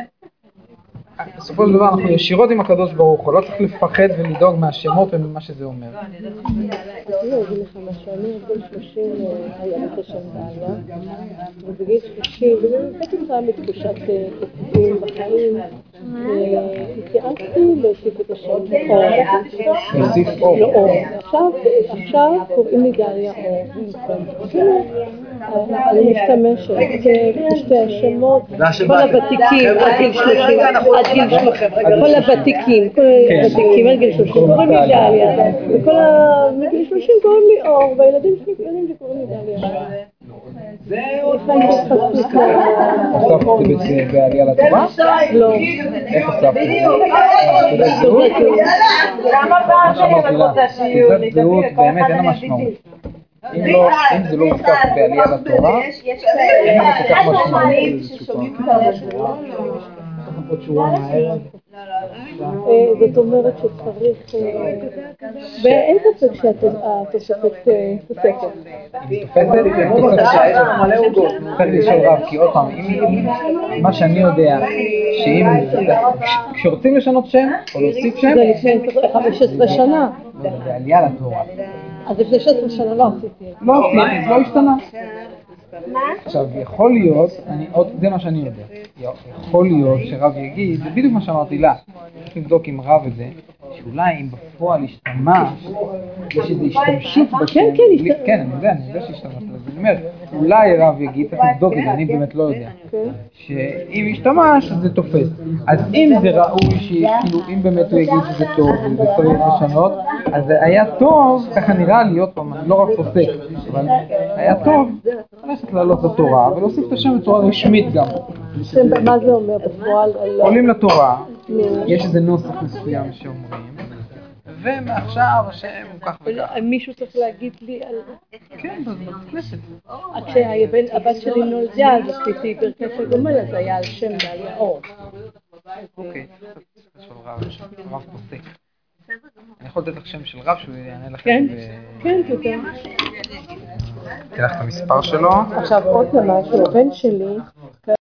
בסופו של דבר אנחנו ישירות עם הקדוש ברוך הוא, לא צריך לפחד ולדאוג מהשמות וממה שזה אומר. אני אגיד לך משהו, אני בגיל 30 היה לי את השם דליה, ובגיל 30, וזה כתוצאה מתחושת אה, בחיים, והתייעצתי להוסיף את השם אור. להוסיף אור. לא אור. עכשיו, עכשיו קוראים לי דליה אור. כאילו, אה, אני משתמשת אה, בשתי השמות, כל הוותיקים עד גיל 30, עד גיל 30, כל הוותיקים, כל הוותיקים עד גיל 30 קוראים לי דליה, וכל ה... מגיל 30 קוראים לי אור, והילדים שלי שקוראים לי דליה. הוספת את זה בעלייה לתורה? לא. איך הוספת את זה? תעודת זהות? מה שאמרתי לה, תעודת זהות באמת אין לה משמעות. אם לא, אם זה לא הוסף בעלייה לתורה, אין לזה כל כך משמעות באיזשהו פעם. עוד שורה מהערב. אה, זאת אומרת שצריך, אה, ואין ספק שהתוספת אה, תוספת. היא תופסת, צריך לשאול רב, כי עוד פעם, אם מה שאני יודע, שאם, כשרוצים לשנות שם, או להוסיף שם, זה לפני 15 שנה, זה בעלייה לתורה. אז לפני 16 שנה לא עשיתי את זה. לא עשיתי, לא השתנה. עכשיו, יכול להיות, אני, עוד, זה מה שאני יודע, יכול להיות שרב יגיד, זה בדיוק מה שאמרתי לה, צריך לבדוק עם רב את זה, שאולי אם בפועל השתמש, יש איזו השתמשות בשם, כן, כן, כן, אני יודע, אני יודע שהשתמשת, אז אני אומר, אולי רב יגיד, צריך לבדוק את זה, אני באמת לא יודע, שאם השתמש, זה תופס. אז אם זה ראוי, שכאילו, אם באמת הוא יגיד שזה טוב, וזה צריך לשנות, אז זה היה טוב, ככה נראה לי, עוד פעם, אני לא רק פוסק, אבל היה טוב ללכת לעלות לתורה ולהוסיף את השם בצורה רשמית גם. מה זה אומר בפועל? על- עולים לתורה, יש איזה נוסח מסוים שאומרים, ומעכשיו השם הוא כך וכך. מישהו צריך להגיד לי על... כן, בבית כנסת. כשהבת שלי נולדה, אז עשיתי ברכת הגומל, אז היה על שם דליה אור. אוקיי, של רב, רב פוסק. אני יכול לתת לך שם של רב שהוא יענה לך. כן? כן, תודה. אתן לך את המספר שלו. עכשיו עוד משהו, הבן שלי